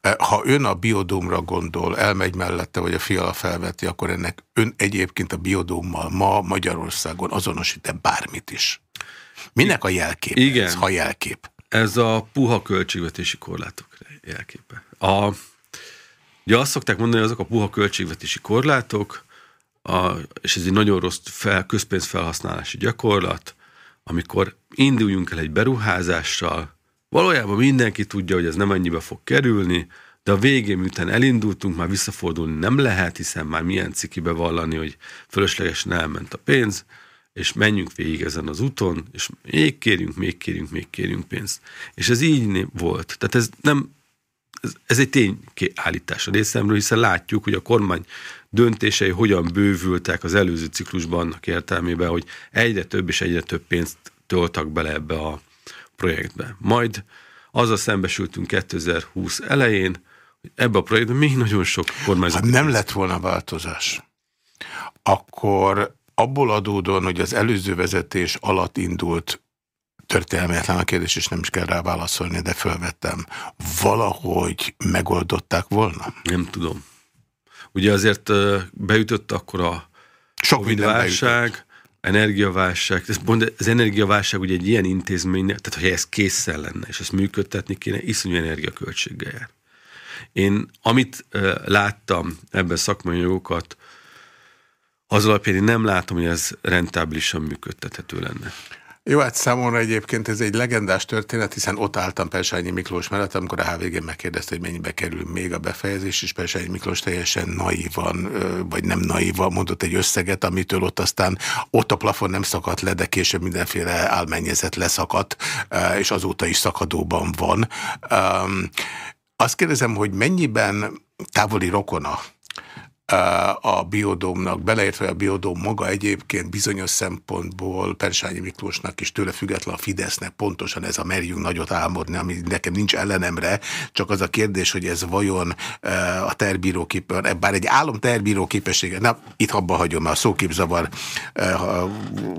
E, ha ön a biodómra gondol, elmegy mellette, vagy a fiala felveti, akkor ennek ön egyébként a biodómmal ma Magyarországon azonosít-e bármit is? Minek a jelkép? Igen. Ez, ha jelkép? Ez a puha költségvetési korlátok jelképe. A, ugye azt szokták mondani, hogy azok a puha költségvetési korlátok, a, és ez egy nagyon rossz fel, közpénzfelhasználási gyakorlat, amikor induljunk el egy beruházással, valójában mindenki tudja, hogy ez nem annyiba fog kerülni, de a végén, miután elindultunk, már visszafordulni nem lehet, hiszen már milyen cikibe vallani, hogy fölöslegesen elment a pénz, és menjünk végig ezen az úton, és még kérjünk, még kérjünk, még kérjünk pénzt. És ez így volt. Tehát ez nem, ez, ez egy tényállítás a részemről, hiszen látjuk, hogy a kormány döntései hogyan bővültek az előző ciklusban annak értelmében, hogy egyre több és egyre több pénzt toltak bele ebbe a projektbe. Majd azzal szembesültünk 2020 elején, hogy ebbe a projektbe még nagyon sok kormányzat... Ha nem lett volna változás, akkor abból adódóan, hogy az előző vezetés alatt indult történelmetlen a kérdés, és nem is kell rá válaszolni, de felvettem. Valahogy megoldották volna? Nem tudom. Ugye azért beütött akkor a Sok Covid-válság, energiaválság, az energiaválság ugye egy ilyen intézmény, tehát ha ez készen lenne, és ezt működtetni kéne, iszonyú energiaköltséggel jár. Én amit láttam ebben szakmai jogokat, az alapján én nem látom, hogy ez rentábilisan működtethető lenne. Jó, hát számomra egyébként ez egy legendás történet, hiszen ott álltam Persányi Miklós mellett, amikor a HVG megkérdezte, hogy mennyibe kerül még a befejezés, és Persányi Miklós teljesen naívan, vagy nem naívan mondott egy összeget, amitől ott aztán ott a plafon nem szakadt le, de később mindenféle álmennyezet leszakadt, és azóta is szakadóban van. Azt kérdezem, hogy mennyiben távoli rokona a biodómnak, beleértve a biodóm maga egyébként bizonyos szempontból Persányi Miklósnak és tőle független a Fidesznek pontosan ez a merjünk nagyot álmodni, ami nekem nincs ellenemre, csak az a kérdés, hogy ez vajon a terbíró képes, bár egy álom terbíró képessége, na itt abba hagyom, mert a szóképzavar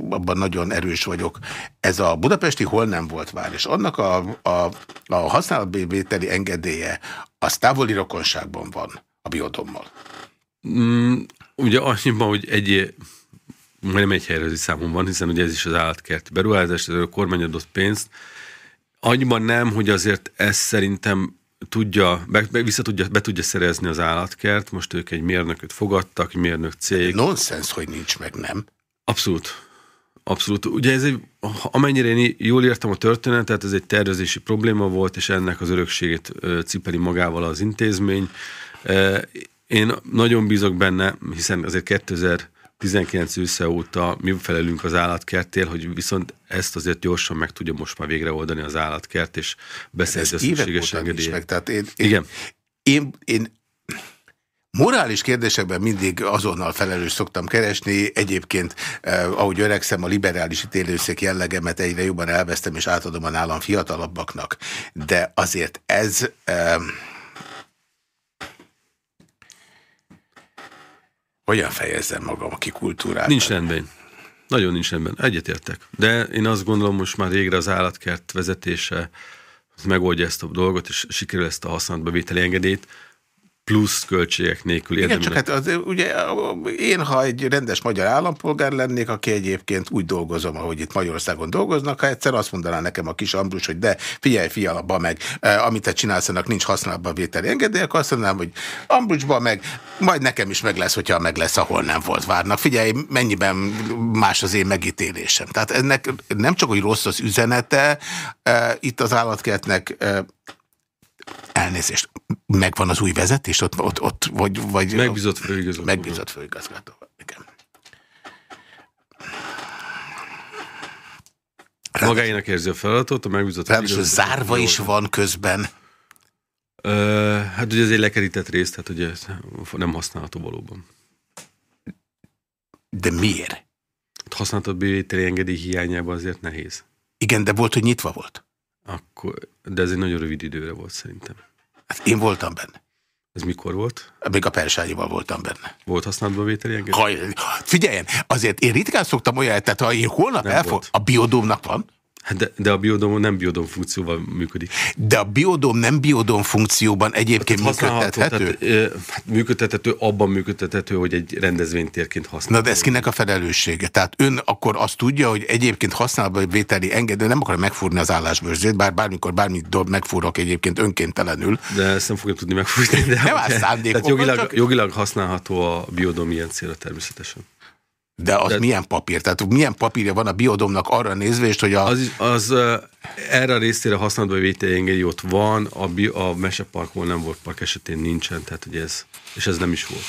abban nagyon erős vagyok. Ez a budapesti hol nem volt vár, és annak a, a, a használatbévételi engedélye az távoli rokonságban van a biodommal. Mm, ugye annyiban, hogy egy majdnem egy helyező számon van, hiszen ugye ez is az állatkerti beruházás, ez a kormány adott pénzt. Annyiban nem, hogy azért ez szerintem tudja, be, be, vissza tudja, be tudja szerezni az állatkert, most ők egy mérnököt fogadtak, egy mérnök cég. Nonsens, hogy nincs meg, nem? Abszolút. Abszolút. Ugye ez egy, amennyire én jól értem a történetet, ez egy tervezési probléma volt, és ennek az örökségét cipeli magával az intézmény. Én nagyon bízok benne, hiszen azért 2019 ősze óta mi felelünk az állatkertél, hogy viszont ezt azért gyorsan meg tudja most már végre oldani az állatkert, és beszerzi a szükséges engedélyet. Tehát én, én, Igen. Én, én Morális kérdésekben mindig azonnal felelős szoktam keresni. Egyébként, eh, ahogy öregszem, a liberális ítélőszék jellegemet egyre jobban elvesztem, és átadom a nálam fiatalabbaknak. De azért ez... Eh, hogyan fejezzem magam a kikultúrát? Nincs rendben. Nagyon nincs rendben. Egyetértek. De én azt gondolom, most már végre az állatkert vezetése megoldja ezt a dolgot, és sikerül ezt a használatbevételi engedélyt plusz költségek nélkül Igen, csak hát az, ugye én, ha egy rendes magyar állampolgár lennék, aki egyébként úgy dolgozom, ahogy itt Magyarországon dolgoznak, ha egyszer azt mondaná nekem a kis Ambrus, hogy de figyelj, fialabba meg, eh, amit te csinálsz, annak nincs használatban vételi engedély, akkor azt mondanám, hogy Ambrusba meg, majd nekem is meg lesz, hogyha meg lesz, ahol nem volt várnak. Figyelj, mennyiben más az én megítélésem. Tehát ennek nem csak, hogy rossz az üzenete, eh, itt az állatkertnek eh, Elnézést. Megvan az új vezetés? Ott, ott, ott vagy, vagy, megbízott főigazgató. Megbízott főigazgató. Igen. Magáénak érzi a feladatot, a megbízott főigazgató. zárva is van közben. Uh, hát ugye ez egy lekerített rész, tehát ugye nem használható valóban. De miért? Hát használatot bevételi engedély hiányában azért nehéz. Igen, de volt, hogy nyitva volt. Akkor, de ez egy nagyon rövid időre volt szerintem. Hát én voltam benne. Ez mikor volt? Még a persányival voltam benne. Volt használatba vételi engedély? Figyeljen, azért én ritkán szoktam olyan, tehát ha én holnap elfog, a biodómnak van, de, de a biodóm nem biodóm funkcióval működik. De a biodóm nem biodóm funkcióban egyébként hát, működtethető? Tehát, hát működtethető, abban működtethető, hogy egy rendezvénytérként használható. Na de ez kinek a felelőssége? Tehát ön akkor azt tudja, hogy egyébként használva vételi engedő, nem akar megfúrni az állásbőrzét, bár bármikor bármit megfúrok egyébként önkéntelenül. De ezt nem fogja tudni megfúrni. De nem áll szándékokban. jogilag, csak... jogilag használható a biodóm ilyen célra természetesen. De az De... milyen papír? Tehát milyen papírja van a biodomnak arra nézvést, hogy a... Az, az erre a részére használatban vételengedély ott van, a, bi, a meseparkból nem volt park esetén nincsen, tehát ugye ez, és ez nem is volt.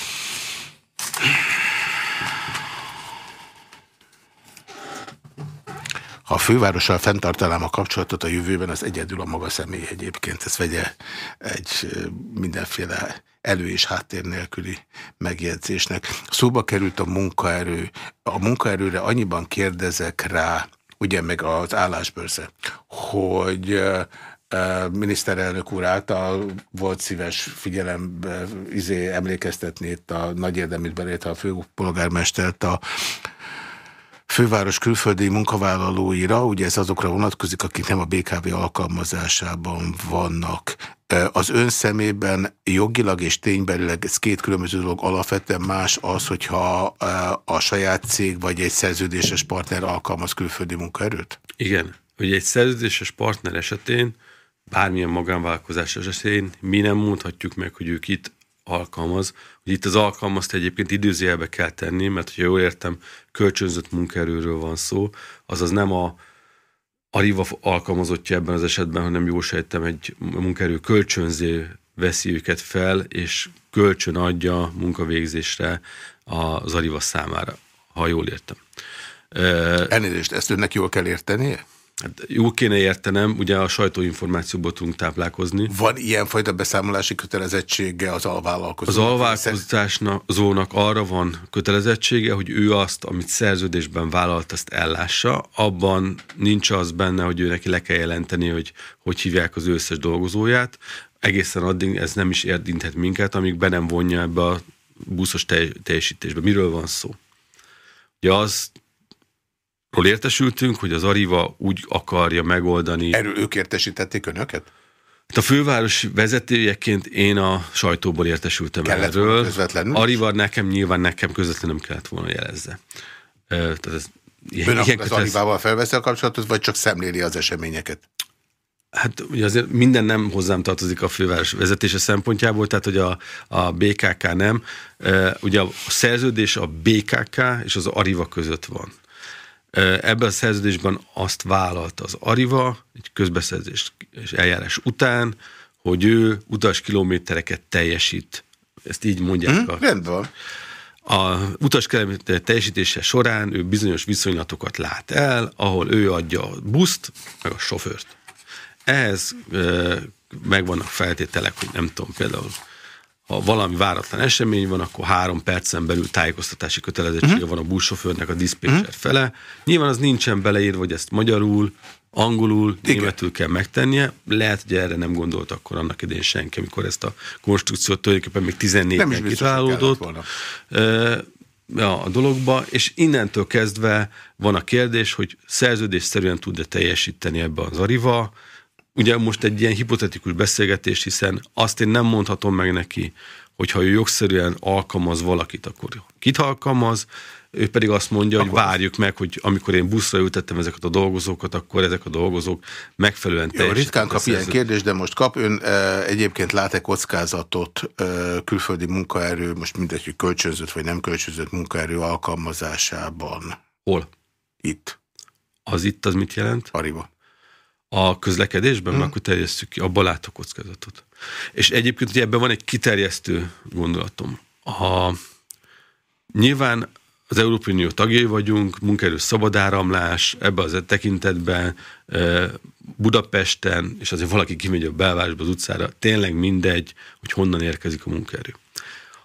Ha a fővárossal fenntartanám a kapcsolatot a jövőben, az egyedül a maga személy egyébként. Ez vegye egy mindenféle elő- és háttér nélküli megjegyzésnek. Szóba került a munkaerő. A munkaerőre annyiban kérdezek rá, ugye meg az állásbörze, hogy miniszterelnök úr által volt szíves figyelembe izé, emlékeztetni itt a nagy érdemét beléte a főpolgármestert a főváros külföldi munkavállalóira, ugye ez azokra vonatkozik, akik nem a BKV alkalmazásában vannak. Az ön szemében jogilag és ténybelileg ez két különböző dolog alapvetően más az, hogyha a saját cég vagy egy szerződéses partner alkalmaz külföldi munkaerőt? Igen. Ugye egy szerződéses partner esetén, bármilyen magánvállalkozás esetén mi nem mondhatjuk meg, hogy ők itt alkalmaz, hogy itt az alkalmazt egyébként időzélbe kell tenni, mert ha jól értem, kölcsönzött munkaerőről van szó, azaz nem a Riva alkalmazottja ebben az esetben, hanem jól sejtem, egy munkaerő kölcsönző veszi őket fel, és kölcsön adja munkavégzésre az Ariva számára, ha jól értem. Elnézést, ezt önnek jól kell értenie? Hát jó kéne értenem, ugye a sajtóinformációból tudunk táplálkozni. Van ilyenfajta beszámolási kötelezettsége az alvállalkozónak? Az alvállalkozásnak arra van kötelezettsége, hogy ő azt, amit szerződésben vállalt, azt ellássa. Abban nincs az benne, hogy ő neki le kell jelenteni, hogy hogy hívják az összes dolgozóját. Egészen addig ez nem is érdinthet minket, amíg be nem vonja ebbe a buszos teljesítésbe. Miről van szó? Ugye az Ról értesültünk, hogy az Ariva úgy akarja megoldani. Erről ők értesítették önöket? Hát a főváros vezetőjeként én a sajtóból értesültem kellett erről. Közvetlenül? Ariva nekem nyilván nekem közvetlenül nem kellett volna jelezze. Tehát ez Ön akkor az Alibával felveszi a kapcsolatot, vagy csak szemléli az eseményeket? Hát ugye azért minden nem hozzám tartozik a főváros vezetése szempontjából, tehát hogy a, a BKK nem. Ugye a szerződés a BKK és az Ariva között van. Ebben a szerződésben azt vállalt az Ariva egy közbeszerzés és eljárás után, hogy ő utas kilométereket teljesít. Ezt így mondják. Mm, a, rendben. A utas teljesítése során ő bizonyos viszonylatokat lát el, ahol ő adja a buszt, meg a sofőrt. Ehhez megvannak feltételek, hogy nem tudom, például ha valami váratlan esemény van, akkor három percen belül tájékoztatási kötelezettsége uh-huh. van a buszsofőrnek a diszpécser uh-huh. fele. Nyilván az nincsen beleírva, hogy ezt magyarul, angolul, Igen. németül kell megtennie. Lehet, hogy erre nem gondolt akkor annak idején senki, amikor ezt a konstrukciót tulajdonképpen még 14-ben kitalálódott a dologba, és innentől kezdve van a kérdés, hogy szerződésszerűen tud-e teljesíteni ebbe az Ariva, ugye most egy ilyen hipotetikus beszélgetés, hiszen azt én nem mondhatom meg neki, hogyha ő jogszerűen alkalmaz valakit, akkor kit alkalmaz, ő pedig azt mondja, akkor hogy várjuk meg, hogy amikor én buszra ültettem ezeket a dolgozókat, akkor ezek a dolgozók megfelelően Jó, ritkán kap ilyen kérdést, de most kap. Ön e, egyébként lát-e kockázatot e, külföldi munkaerő, most mindegy, hogy kölcsönzött vagy nem kölcsönzött munkaerő alkalmazásában? Hol? Itt. Az itt az mit jelent? Ariba a közlekedésben, hmm. akkor terjesszük ki, abban látok kockázatot. És egyébként ugye ebben van egy kiterjesztő gondolatom. A, nyilván az Európai Unió tagjai vagyunk, munkaerő szabad áramlás, ebbe az tekintetben Budapesten, és azért valaki kimegy a belvárosba az utcára, tényleg mindegy, hogy honnan érkezik a munkaerő.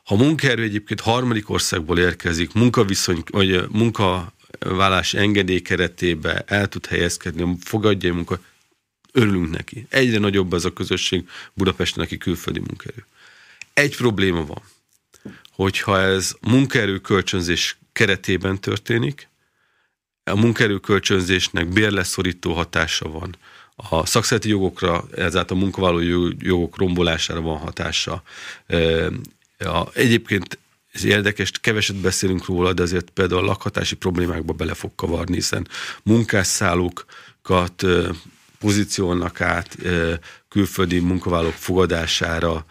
Ha munkaerő egyébként harmadik országból érkezik, munkaviszony, vagy munkavállási engedély keretébe el tud helyezkedni, fogadja a munka, örülünk neki. Egyre nagyobb ez a közösség Budapesten, aki külföldi munkaerő. Egy probléma van, hogyha ez munkaerő kölcsönzés keretében történik, a munkaerő kölcsönzésnek bérleszorító hatása van, a szakszereti jogokra, ezáltal a munkavállaló jogok rombolására van hatása. Egyébként ez érdekes, keveset beszélünk róla, de azért például a lakhatási problémákba bele fog kavarni, hiszen munkásszállókat pozíciónak át külföldi munkavállalók fogadására,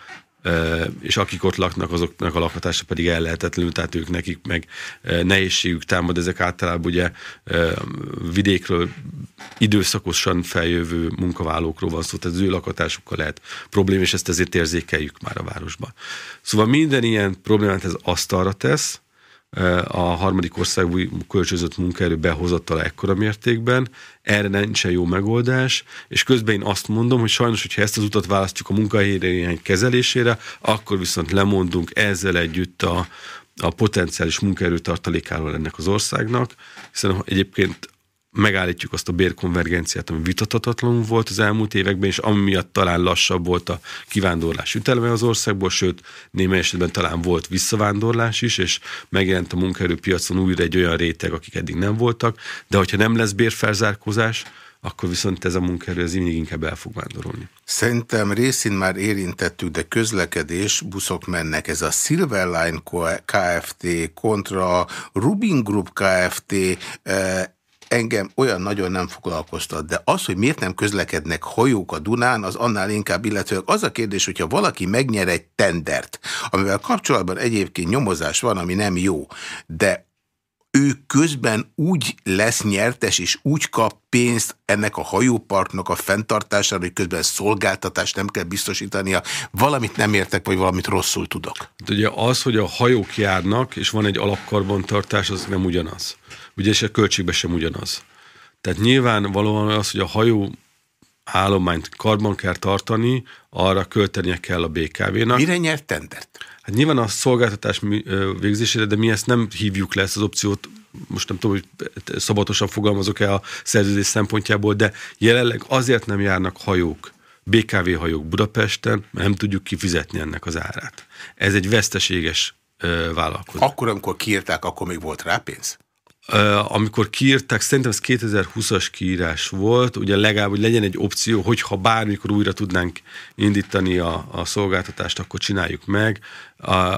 és akik ott laknak, azoknak a lakhatása pedig ellehetetlenül, tehát ők nekik meg nehézségük támad, ezek általában ugye vidékről időszakosan feljövő munkavállalókról van szó, tehát az ő lakhatásukkal lehet probléma, és ezt ezért érzékeljük már a városban. Szóval minden ilyen problémát ez asztalra tesz, a harmadik országú kölcsözött munkaerő behozatala ekkora mértékben, erre nincsen jó megoldás, és közben én azt mondom, hogy sajnos, hogyha ezt az utat választjuk a munkahelyény kezelésére, akkor viszont lemondunk ezzel együtt a, a potenciális munkaerő tartalékáról ennek az országnak, hiszen egyébként megállítjuk azt a bérkonvergenciát, ami vitatatlanul volt az elmúlt években, és ami miatt talán lassabb volt a kivándorlás ütelme az országból, sőt, némely esetben talán volt visszavándorlás is, és megjelent a munkaerőpiacon újra egy olyan réteg, akik eddig nem voltak, de hogyha nem lesz bérfelzárkózás, akkor viszont ez a munkaerő ez mindig inkább el fog vándorolni. Szerintem részint már érintettük, de közlekedés, buszok mennek. Ez a Silverline Kft. kontra Rubin Group Kft eh, engem olyan nagyon nem foglalkoztat, de az, hogy miért nem közlekednek hajók a Dunán, az annál inkább, illetve az a kérdés, hogyha valaki megnyer egy tendert, amivel kapcsolatban egyébként nyomozás van, ami nem jó, de ő közben úgy lesz nyertes, és úgy kap pénzt ennek a hajópartnak a fenntartására, hogy közben szolgáltatást nem kell biztosítania. Valamit nem értek, vagy valamit rosszul tudok. Hát ugye az, hogy a hajók járnak, és van egy alapkarbantartás, az nem ugyanaz ugye és a költségbe sem ugyanaz. Tehát nyilvánvalóan az, hogy a hajó állományt karban kell tartani, arra költenie kell a BKV-nak. Mire nyert tendert? Hát nyilván a szolgáltatás végzésére, de mi ezt nem hívjuk le ezt az opciót, most nem tudom, hogy szabatosan fogalmazok-e a szerződés szempontjából, de jelenleg azért nem járnak hajók, BKV hajók Budapesten, mert nem tudjuk kifizetni ennek az árát. Ez egy veszteséges vállalkozás. Akkor, amikor kiírták, akkor még volt rá pénz? Amikor kiírták, szerintem ez 2020-as kiírás volt, ugye legalább, hogy legyen egy opció, hogyha bármikor újra tudnánk indítani a, a szolgáltatást, akkor csináljuk meg,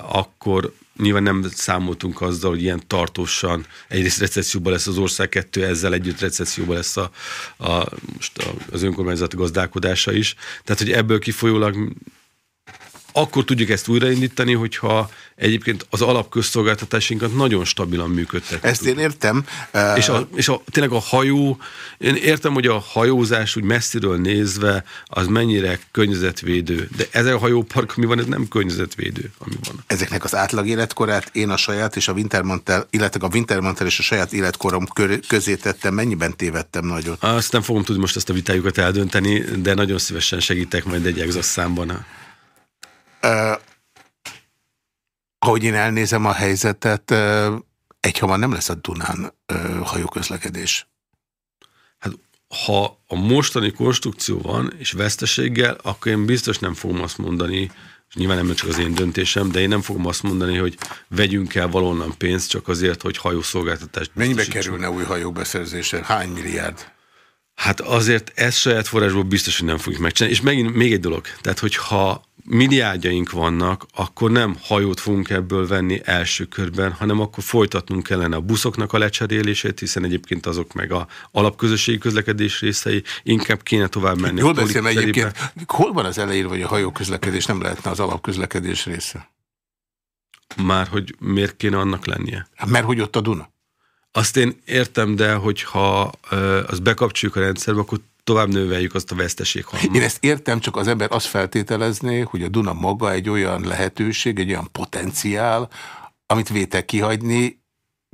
akkor nyilván nem számoltunk azzal, hogy ilyen tartósan egyrészt recesszióban lesz az ország, kettő ezzel együtt recesszióban lesz a, a, most a, az önkormányzati gazdálkodása is. Tehát, hogy ebből kifolyólag akkor tudjuk ezt újraindítani, hogyha egyébként az alapközszolgáltatásinkat nagyon stabilan működtetünk. Ezt én értem. És, a, és a, tényleg a hajó, én értem, hogy a hajózás úgy messziről nézve az mennyire környezetvédő, de ez a hajópark, ami van, ez nem környezetvédő, ami van. Ezeknek az átlag életkorát én a saját és a Wintermantel, illetve a Wintermantel és a saját életkorom közé tettem, mennyiben tévedtem nagyon? Azt nem fogom tudni most ezt a vitájukat eldönteni, de nagyon szívesen segítek majd egy számban. Uh, ahogy én elnézem a helyzetet, uh, egyhamar nem lesz a Dunán uh, hajóközlekedés. Hát ha a mostani konstrukció van, és veszteséggel, akkor én biztos nem fogom azt mondani, és nyilván nem csak az én döntésem, de én nem fogom azt mondani, hogy vegyünk el valonnan pénzt csak azért, hogy hajószolgáltatást Mennyibe kerülne új hajók beszerzése? Hány milliárd? Hát azért ezt saját forrásból biztos, hogy nem fogjuk megcsinálni. És megint még egy dolog, tehát hogyha milliárdjaink vannak, akkor nem hajót fogunk ebből venni első körben, hanem akkor folytatnunk kellene a buszoknak a lecserélését, hiszen egyébként azok meg a alapközösségi közlekedés részei, inkább kéne tovább menni. Jól beszélem egyébként, hol van az elején, hogy a hajóközlekedés nem lehetne az alapközlekedés része? Már hogy miért kéne annak lennie? Hát mert hogy ott a Duna? Azt én értem, de hogyha azt bekapcsoljuk a rendszerbe, akkor tovább növeljük azt a veszteséghalmat. Én ezt értem, csak az ember azt feltételezné, hogy a Duna maga egy olyan lehetőség, egy olyan potenciál, amit vétek kihagyni,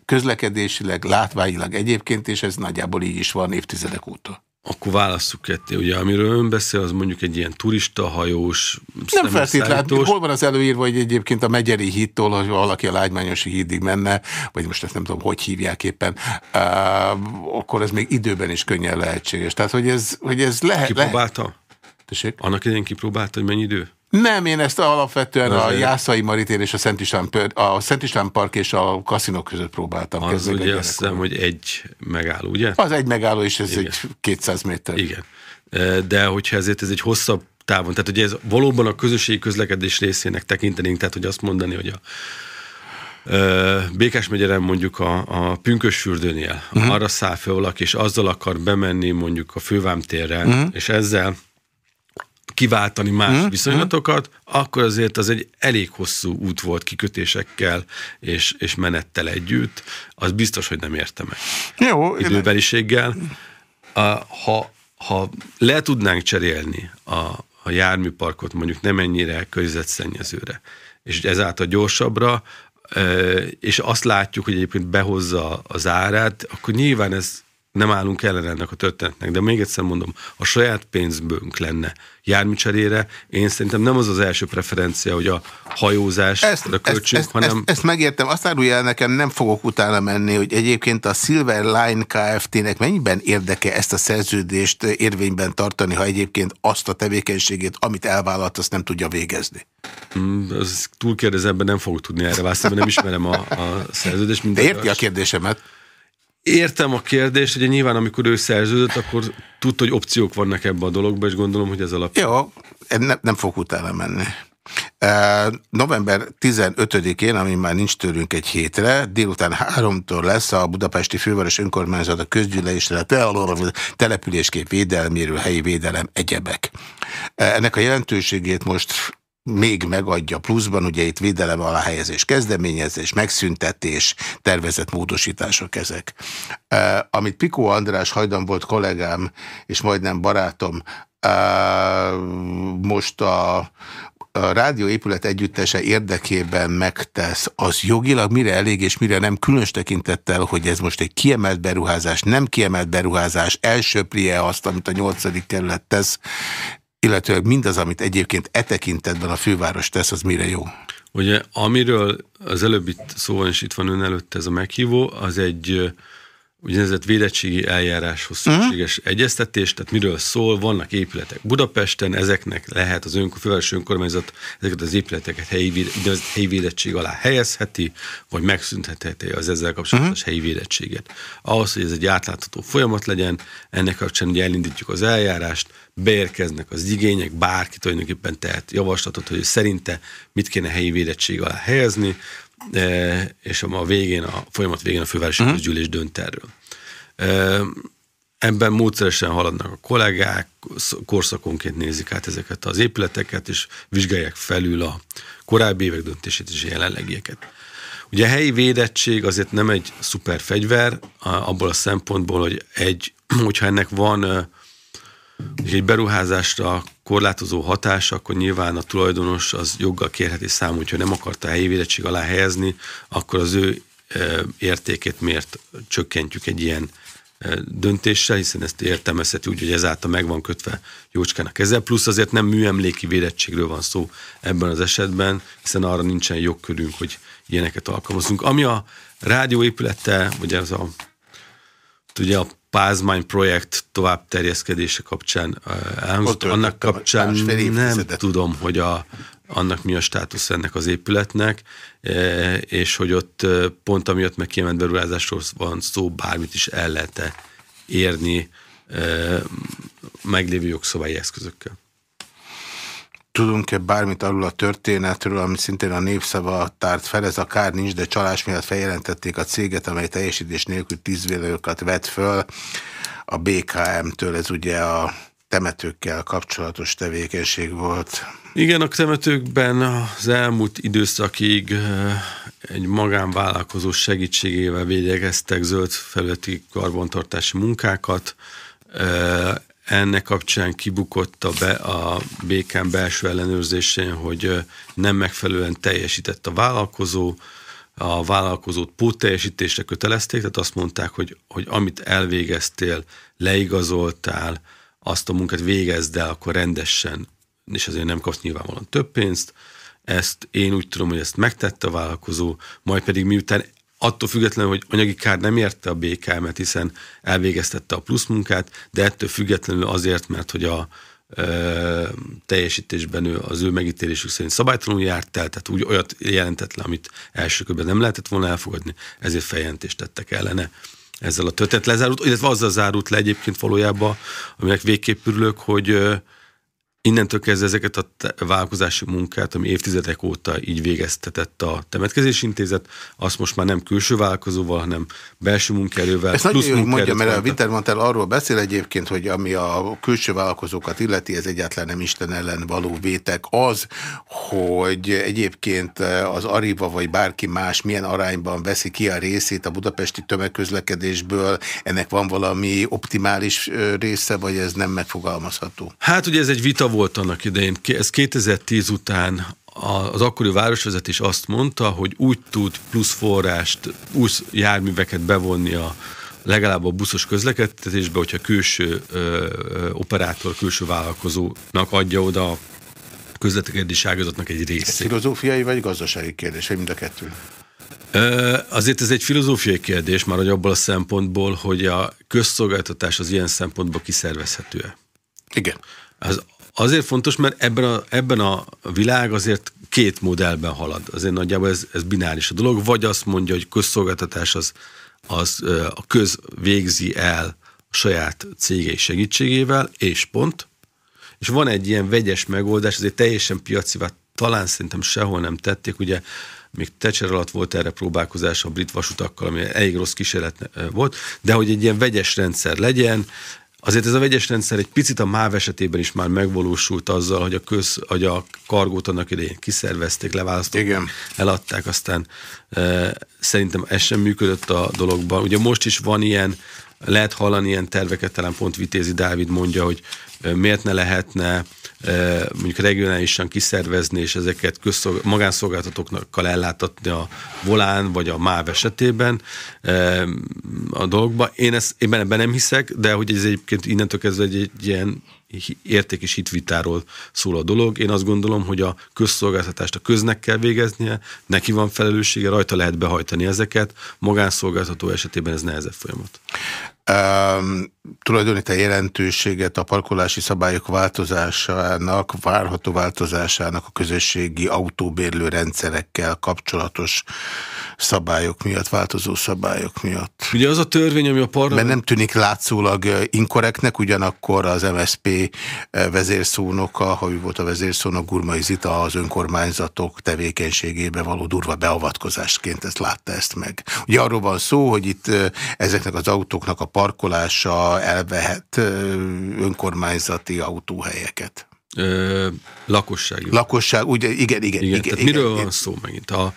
közlekedésileg, látványilag egyébként, és ez nagyjából így is van évtizedek óta. Akkor válasszuk ketté. Ugye, amiről ön beszél, az mondjuk egy ilyen turista, hajós, Nem feltétlenül. Hol van az előírva, hogy egyébként a Megyeri hídtól, hogy valaki a Lágymányosi hídig menne, vagy most ezt nem tudom, hogy hívják éppen, uh, akkor ez még időben is könnyen lehetséges. Tehát, hogy ez, hogy ez lehet... Kipróbálta? Lehet. Tessék? Annak idején kipróbálta, hogy mennyi idő? Nem, én ezt alapvetően az a Jászai Maritér és a Szent István, a Szent István Park és a kaszinok között próbáltam. Az ugye azt hiszem, hogy egy megálló, ugye? Az egy megálló, és ez Igen. egy 200 méter. Igen. De hogyha ezért ez egy hosszabb távon, tehát hogy ez valóban a közösségi közlekedés részének tekintenénk, tehát hogy azt mondani, hogy a Békás megyeren mondjuk a, a pünkösfürdőnél uh-huh. arra száll fel valaki, és azzal akar bemenni mondjuk a fővámtérre, uh-huh. és ezzel kiváltani más hmm. viszonylatokat, akkor azért az egy elég hosszú út volt kikötésekkel és, és menettel együtt. Az biztos, hogy nem érte meg. Jó. Időbeliséggel. Ha, ha le tudnánk cserélni a, a járműparkot mondjuk nem ennyire környezetszennyezőre, és ezáltal gyorsabbra, és azt látjuk, hogy egyébként behozza az árát, akkor nyilván ez nem állunk ellen ennek a történetnek, de még egyszer mondom, a saját pénzbőnk lenne járműcserére, én szerintem nem az az első preferencia, hogy a hajózás, ezt, a költség, ezt, hanem... Ezt, ezt megértem, azt árulja el nekem, nem fogok utána menni, hogy egyébként a Silver Line Kft-nek mennyiben érdeke ezt a szerződést érvényben tartani, ha egyébként azt a tevékenységét, amit elvállalt, azt nem tudja végezni. Mm, az túl ebben nem fogok tudni erre válaszolni, nem ismerem a, a szerződést. De érti a kérdésemet? Értem a kérdést, hogy nyilván amikor ő szerződött, akkor tudta, hogy opciók vannak ebben a dologban, és gondolom, hogy ez alapján. Jó, nem, nem fog utána menni. November 15-én, ami már nincs tőlünk egy hétre, délután háromtól lesz a Budapesti Főváros Önkormányzat a közgyűlésre településkép védelméről, helyi védelem egyebek. Ennek a jelentőségét most még megadja pluszban, ugye itt védelem alá helyezés, kezdeményezés, megszüntetés, tervezett módosítások ezek. Uh, amit Pikó András hajdan volt kollégám, és majdnem barátom, uh, most a, a rádióépület együttese érdekében megtesz, az jogilag mire elég és mire nem, különös tekintettel, hogy ez most egy kiemelt beruházás, nem kiemelt beruházás, elsöprie azt, amit a nyolcadik kerület tesz, illetőleg mindaz, amit egyébként e tekintetben a főváros tesz, az mire jó? Ugye, amiről az előbb itt szó van, és itt van ön előtt ez a meghívó, az egy úgynevezett védettségi eljáráshoz mhm. szükséges uh-huh. egyeztetés, tehát miről szól, vannak épületek Budapesten, ezeknek lehet az ön, fővárosi önkormányzat ezeket az épületeket helyi, helyi védettség alá helyezheti, vagy megszüntetheti az ezzel kapcsolatos uh-huh. helyi védettséget. Ahhoz, hogy ez egy átlátható folyamat legyen, ennek kapcsán ugye elindítjuk az eljárást, beérkeznek az igények, bárki tulajdonképpen tehet javaslatot, hogy szerinte mit kéne helyi védettség alá helyezni, és a végén, a folyamat végén a fővárosi uh-huh. közgyűlés dönt erről. Ebben módszeresen haladnak a kollégák, korszakonként nézik át ezeket az épületeket, és vizsgálják felül a korábbi évek döntését és a jelenlegieket. Ugye a helyi védettség azért nem egy szuper fegyver, abból a szempontból, hogy egy, hogyha ennek van egy beruházásra korlátozó hatás, akkor nyilván a tulajdonos az joggal kérheti számon, hogyha nem akarta helyi védettség alá helyezni, akkor az ő értékét miért csökkentjük egy ilyen döntéssel, hiszen ezt értelmezheti úgy, hogy ezáltal meg van kötve jócskán a keze, plusz azért nem műemléki védettségről van szó ebben az esetben, hiszen arra nincsen jogkörünk, hogy ilyeneket alkalmazunk. Ami a rádióépülete, ugye az a, ugye a Pázmány projekt tovább terjeszkedése kapcsán elhangzott, annak kapcsán nem tudom, hogy a, annak mi a státusz ennek az épületnek, és hogy ott pont amiatt meg kiemelt beruházásról van szó, bármit is el lehet -e érni meglévő jogszabályi eszközökkel. Tudunk-e bármit arról a történetről, ami szintén a népszava tárt fel, ez a kár nincs, de csalás miatt feljelentették a céget, amely teljesítés nélkül tízvélőkat vett föl a BKM-től, ez ugye a temetőkkel kapcsolatos tevékenység volt. Igen, a temetőkben az elmúlt időszakig egy magánvállalkozó segítségével végeztek zöld felületi karbantartási munkákat, ennek kapcsán kibukott a, be, a békán belső ellenőrzésén, hogy nem megfelelően teljesített a vállalkozó, a vállalkozót pótteljesítésre kötelezték, tehát azt mondták, hogy, hogy amit elvégeztél, leigazoltál, azt a munkát végezd el, akkor rendesen, és azért nem kapsz nyilvánvalóan több pénzt. Ezt én úgy tudom, hogy ezt megtette a vállalkozó, majd pedig miután attól függetlenül, hogy anyagi kár nem érte a BKM-et, hiszen elvégeztette a plusz munkát, de ettől függetlenül azért, mert hogy a ö, teljesítésben ő, az ő megítélésük szerint szabálytalanul járt el, tehát úgy olyat jelentett le, amit első körben nem lehetett volna elfogadni, ezért feljelentést tettek ellene. Ezzel a történet lezárult, illetve azzal zárult le egyébként valójában, aminek végképp örülök, hogy innentől kezdve ezeket a vállalkozási munkát, ami évtizedek óta így végeztetett a temetkezési intézet, azt most már nem külső vállalkozóval, hanem belső munkaerővel. Ezt nagyon jó, hogy mondja, mert a Wintermantel arról beszél egyébként, hogy ami a külső vállalkozókat illeti, ez egyáltalán nem Isten ellen való vétek. Az, hogy egyébként az Ariva vagy bárki más milyen arányban veszi ki a részét a budapesti tömegközlekedésből, ennek van valami optimális része, vagy ez nem megfogalmazható? Hát ugye ez egy vita volt annak idején, ez 2010 után az akkori városvezetés azt mondta, hogy úgy tud plusz forrást, plusz járműveket bevonni a legalább a buszos közlekedésbe, hogyha külső ö, ö, operátor, külső vállalkozónak adja oda a közlekedési ágazatnak egy részét. Ez filozófiai vagy gazdasági kérdés, vagy mind a kettő? Azért ez egy filozófiai kérdés, már hogy abból a szempontból, hogy a közszolgáltatás az ilyen szempontból kiszervezhető-e. Igen. Az Azért fontos, mert ebben a, ebben a világ azért két modellben halad. Azért nagyjából ez, ez bináris a dolog. Vagy azt mondja, hogy közszolgáltatás az, az a köz végzi el a saját cégei segítségével, és pont. És van egy ilyen vegyes megoldás, azért teljesen piacivá talán szerintem sehol nem tették, ugye még Thatcher alatt volt erre próbálkozás a brit vasutakkal, ami elég rossz kísérlet volt, de hogy egy ilyen vegyes rendszer legyen, Azért ez a vegyes rendszer egy picit a MÁV esetében is már megvalósult azzal, hogy a, köz, hogy a kargót annak idején kiszervezték, leválasztották, Igen. eladták, aztán e, szerintem ez sem működött a dologban. Ugye most is van ilyen, lehet hallani ilyen terveket, talán pont Vitézi Dávid mondja, hogy miért ne lehetne mondjuk regionálisan kiszervezni, és ezeket közszolg- magánszolgáltatókkal ellátatni a volán vagy a MÁV esetében a dologba. Én, ezt, én ebben nem hiszek, de hogy ez egyébként innentől kezdve egy, egy ilyen érték és hitvitáról szól a dolog. Én azt gondolom, hogy a közszolgáltatást a köznek kell végeznie, neki van felelőssége, rajta lehet behajtani ezeket, magánszolgáltató esetében ez nehezebb folyamat. Um, tulajdonít a jelentőséget a parkolási szabályok változásának, várható változásának a közösségi autóbérlő rendszerekkel kapcsolatos szabályok miatt, változó szabályok miatt. Ugye az a törvény, ami a parlament... Mert nem tűnik látszólag inkorrektnek, ugyanakkor az MSP vezérszónoka, ha ő volt a vezérszónok, Gurmai Zita az önkormányzatok tevékenységébe való durva beavatkozásként ezt látta ezt meg. Ugye arról van szó, hogy itt ezeknek az autóknak a parkolása elvehet önkormányzati autóhelyeket. Ö, lakossági. Lakosság, ugye, igen, igen. igen, igen, igen miről igen, van szó megint? A,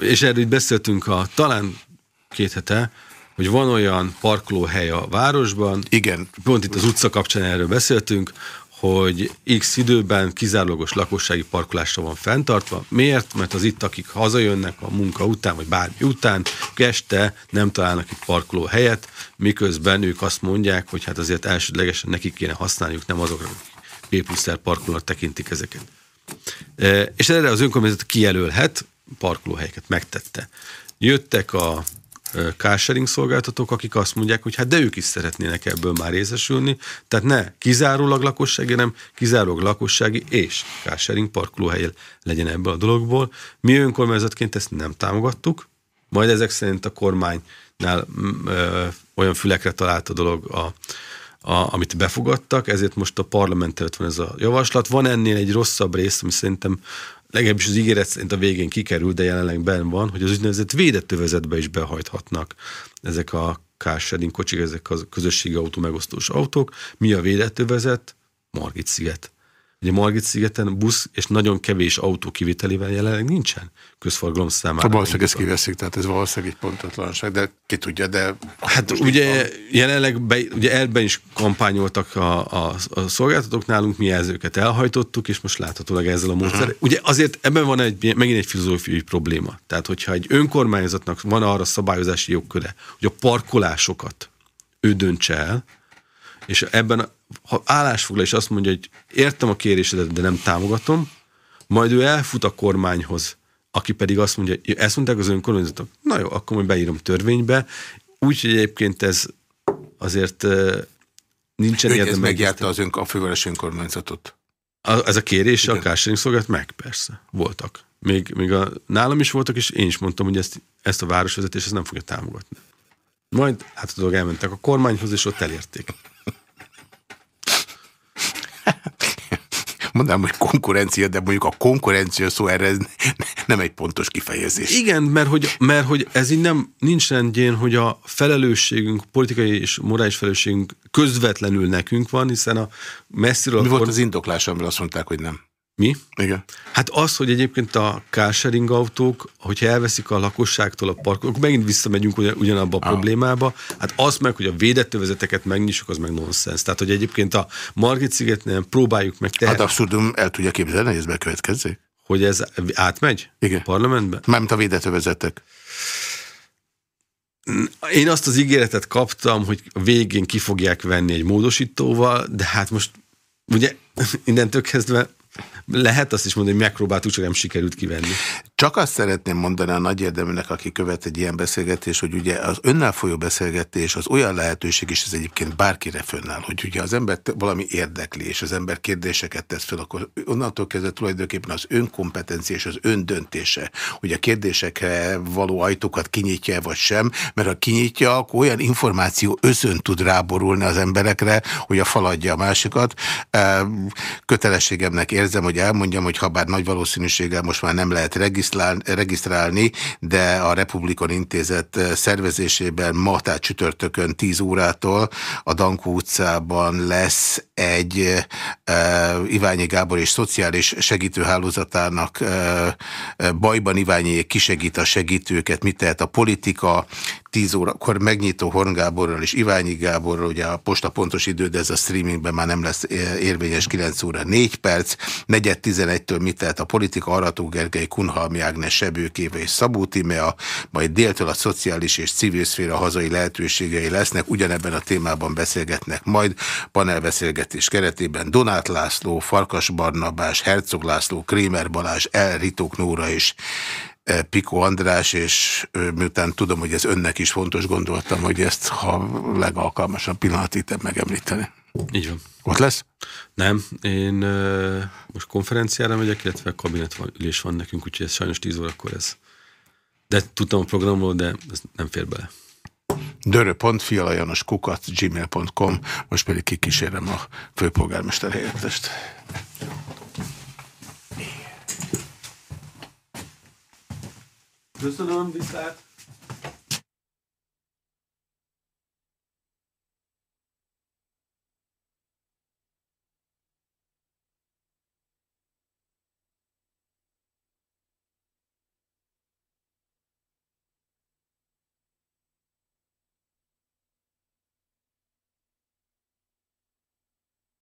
és erről beszéltünk a, talán két hete, hogy van olyan parkolóhely a városban, igen. pont itt az utca kapcsán erről beszéltünk, hogy x időben kizárólagos lakossági parkolásra van fenntartva. Miért? Mert az itt, akik hazajönnek a munka után, vagy bármi után, este nem találnak itt parkoló helyet, miközben ők azt mondják, hogy hát azért elsődlegesen nekik kéne használniuk, nem azokra, P plusz parkolónak tekintik ezeket. E, és erre az önkormányzat kijelölhet parkolóhelyeket, megtette. Jöttek a carsharing szolgáltatók, akik azt mondják, hogy hát de ők is szeretnének ebből már részesülni, tehát ne kizárólag lakossági, hanem kizárólag lakossági és carsharing parkolóhely legyen ebből a dologból. Mi önkormányzatként ezt nem támogattuk, majd ezek szerint a kormánynál ö, olyan fülekre talált a dolog, a, a, amit befogadtak, ezért most a parlament előtt van ez a javaslat. Van ennél egy rosszabb rész, ami szerintem legalábbis az ígéret szerint a végén kikerül, de jelenleg ben van, hogy az úgynevezett védett övezetbe is behajthatnak ezek a carsharing kocsik, ezek a közösségi autó megosztós autók. Mi a védett övezet? Margit sziget. Ugye Margit szigeten busz és nagyon kevés autó kivitelével jelenleg nincsen közforgalom számára. Valószínűleg ezt kiveszik, tehát ez valószínűleg egy pontatlanság, de ki tudja, de... Hát ugye jelenleg be, ugye elben is kampányoltak a, a, a szolgáltatók nálunk, mi ezőket elhajtottuk, és most láthatólag ezzel a módszer. Uh-huh. Ugye azért ebben van egy, megint egy filozófiai probléma. Tehát, hogyha egy önkormányzatnak van arra szabályozási jogköre, hogy a parkolásokat ő döntse el, és ebben ha állásfoglal és azt mondja, hogy értem a kérésedet, de nem támogatom, majd ő elfut a kormányhoz, aki pedig azt mondja, ezt mondták az önkormányzatok, na jó, akkor majd beírom törvénybe, úgyhogy egyébként ez azért nincsen érdeme. Ez megjárta az ön, a főváros önkormányzatot? A, ez a kérés a carsharing szolgált meg, persze, voltak. Még, még a, nálam is voltak, és én is mondtam, hogy ezt, ezt a városvezetés ezt nem fogja támogatni. Majd hát dolog elmentek a kormányhoz, és ott elérték. mondanám, hogy konkurencia, de mondjuk a konkurencia szó erre nem egy pontos kifejezés. Igen, mert hogy, mert hogy ez így nem, nincs rendjén, hogy a felelősségünk, politikai és morális felelősségünk közvetlenül nekünk van, hiszen a messziről... Mi volt az indoklás, amiről azt mondták, hogy nem? Mi? Igen. Hát az, hogy egyébként a carsharing autók, hogyha elveszik a lakosságtól a parkot, akkor megint visszamegyünk ugyan, ugyanabba a ah. problémába. Hát az meg, hogy a védett övezeteket megnyissuk, az meg nonsens. Tehát, hogy egyébként a Margit szigetnél próbáljuk meg tehet. Hát abszurdum el tudja képzelni, hogy ez bekövetkezzék? Hogy ez átmegy? Igen. A parlamentbe? Mármint a védett övezetek. Én azt az ígéretet kaptam, hogy végén ki fogják venni egy módosítóval, de hát most ugye innentől kezdve lehet azt is mondani, hogy megpróbáltuk, csak nem sikerült kivenni. Csak azt szeretném mondani a nagy érdeműnek, aki követ egy ilyen beszélgetés, hogy ugye az önnel folyó beszélgetés az olyan lehetőség is, ez egyébként bárkire fönnáll, hogy ugye az ember valami érdekli, és az ember kérdéseket tesz fel, akkor onnantól kezdve tulajdonképpen az önkompetencia és az öndöntése, hogy a kérdésekre való ajtókat kinyitja vagy sem, mert ha kinyitja, akkor olyan információ özön tud ráborulni az emberekre, hogy a faladja a másikat. Kötelességemnek érzem, hogy elmondjam, hogy ha bár nagy valószínűséggel most már nem lehet regisztrálni, de a Republikon Intézet szervezésében ma, tehát csütörtökön 10 órától a Dankó utcában lesz egy uh, Iványi Gábor és Szociális Segítőhálózatának uh, bajban Iványi kisegít a segítőket, mit tehet a politika, 10 órakor megnyitó Horn Gáborral és Iványi Gáborral, ugye a posta pontos idő, de ez a streamingben már nem lesz érvényes 9 óra 4 perc, negyed 11-től mit tehet a politika, Arató Gergely, Kunhalmi Ágnes, Sebőkéve és Szabó Tímea, majd déltől a szociális és civil szféra hazai lehetőségei lesznek, ugyanebben a témában beszélgetnek majd, panelbeszélgetés keretében Donát László, Farkas Barnabás, Herzog László, Krémer Balázs, El Ritók Nóra és Piko András, és miután tudom, hogy ez önnek is fontos, gondoltam, hogy ezt, ha legalkalmasabb pillanat itt megemlíteni. Így van. Ott lesz? Nem, én uh, most konferenciára megyek, illetve kabinetülés van nekünk, úgyhogy ez sajnos 10 órakor ez De tudtam a programról, de ez nem fér bele. Gmail.com Most pedig kikísérem a főpolgármester helyettest. Köszönöm, viszlát!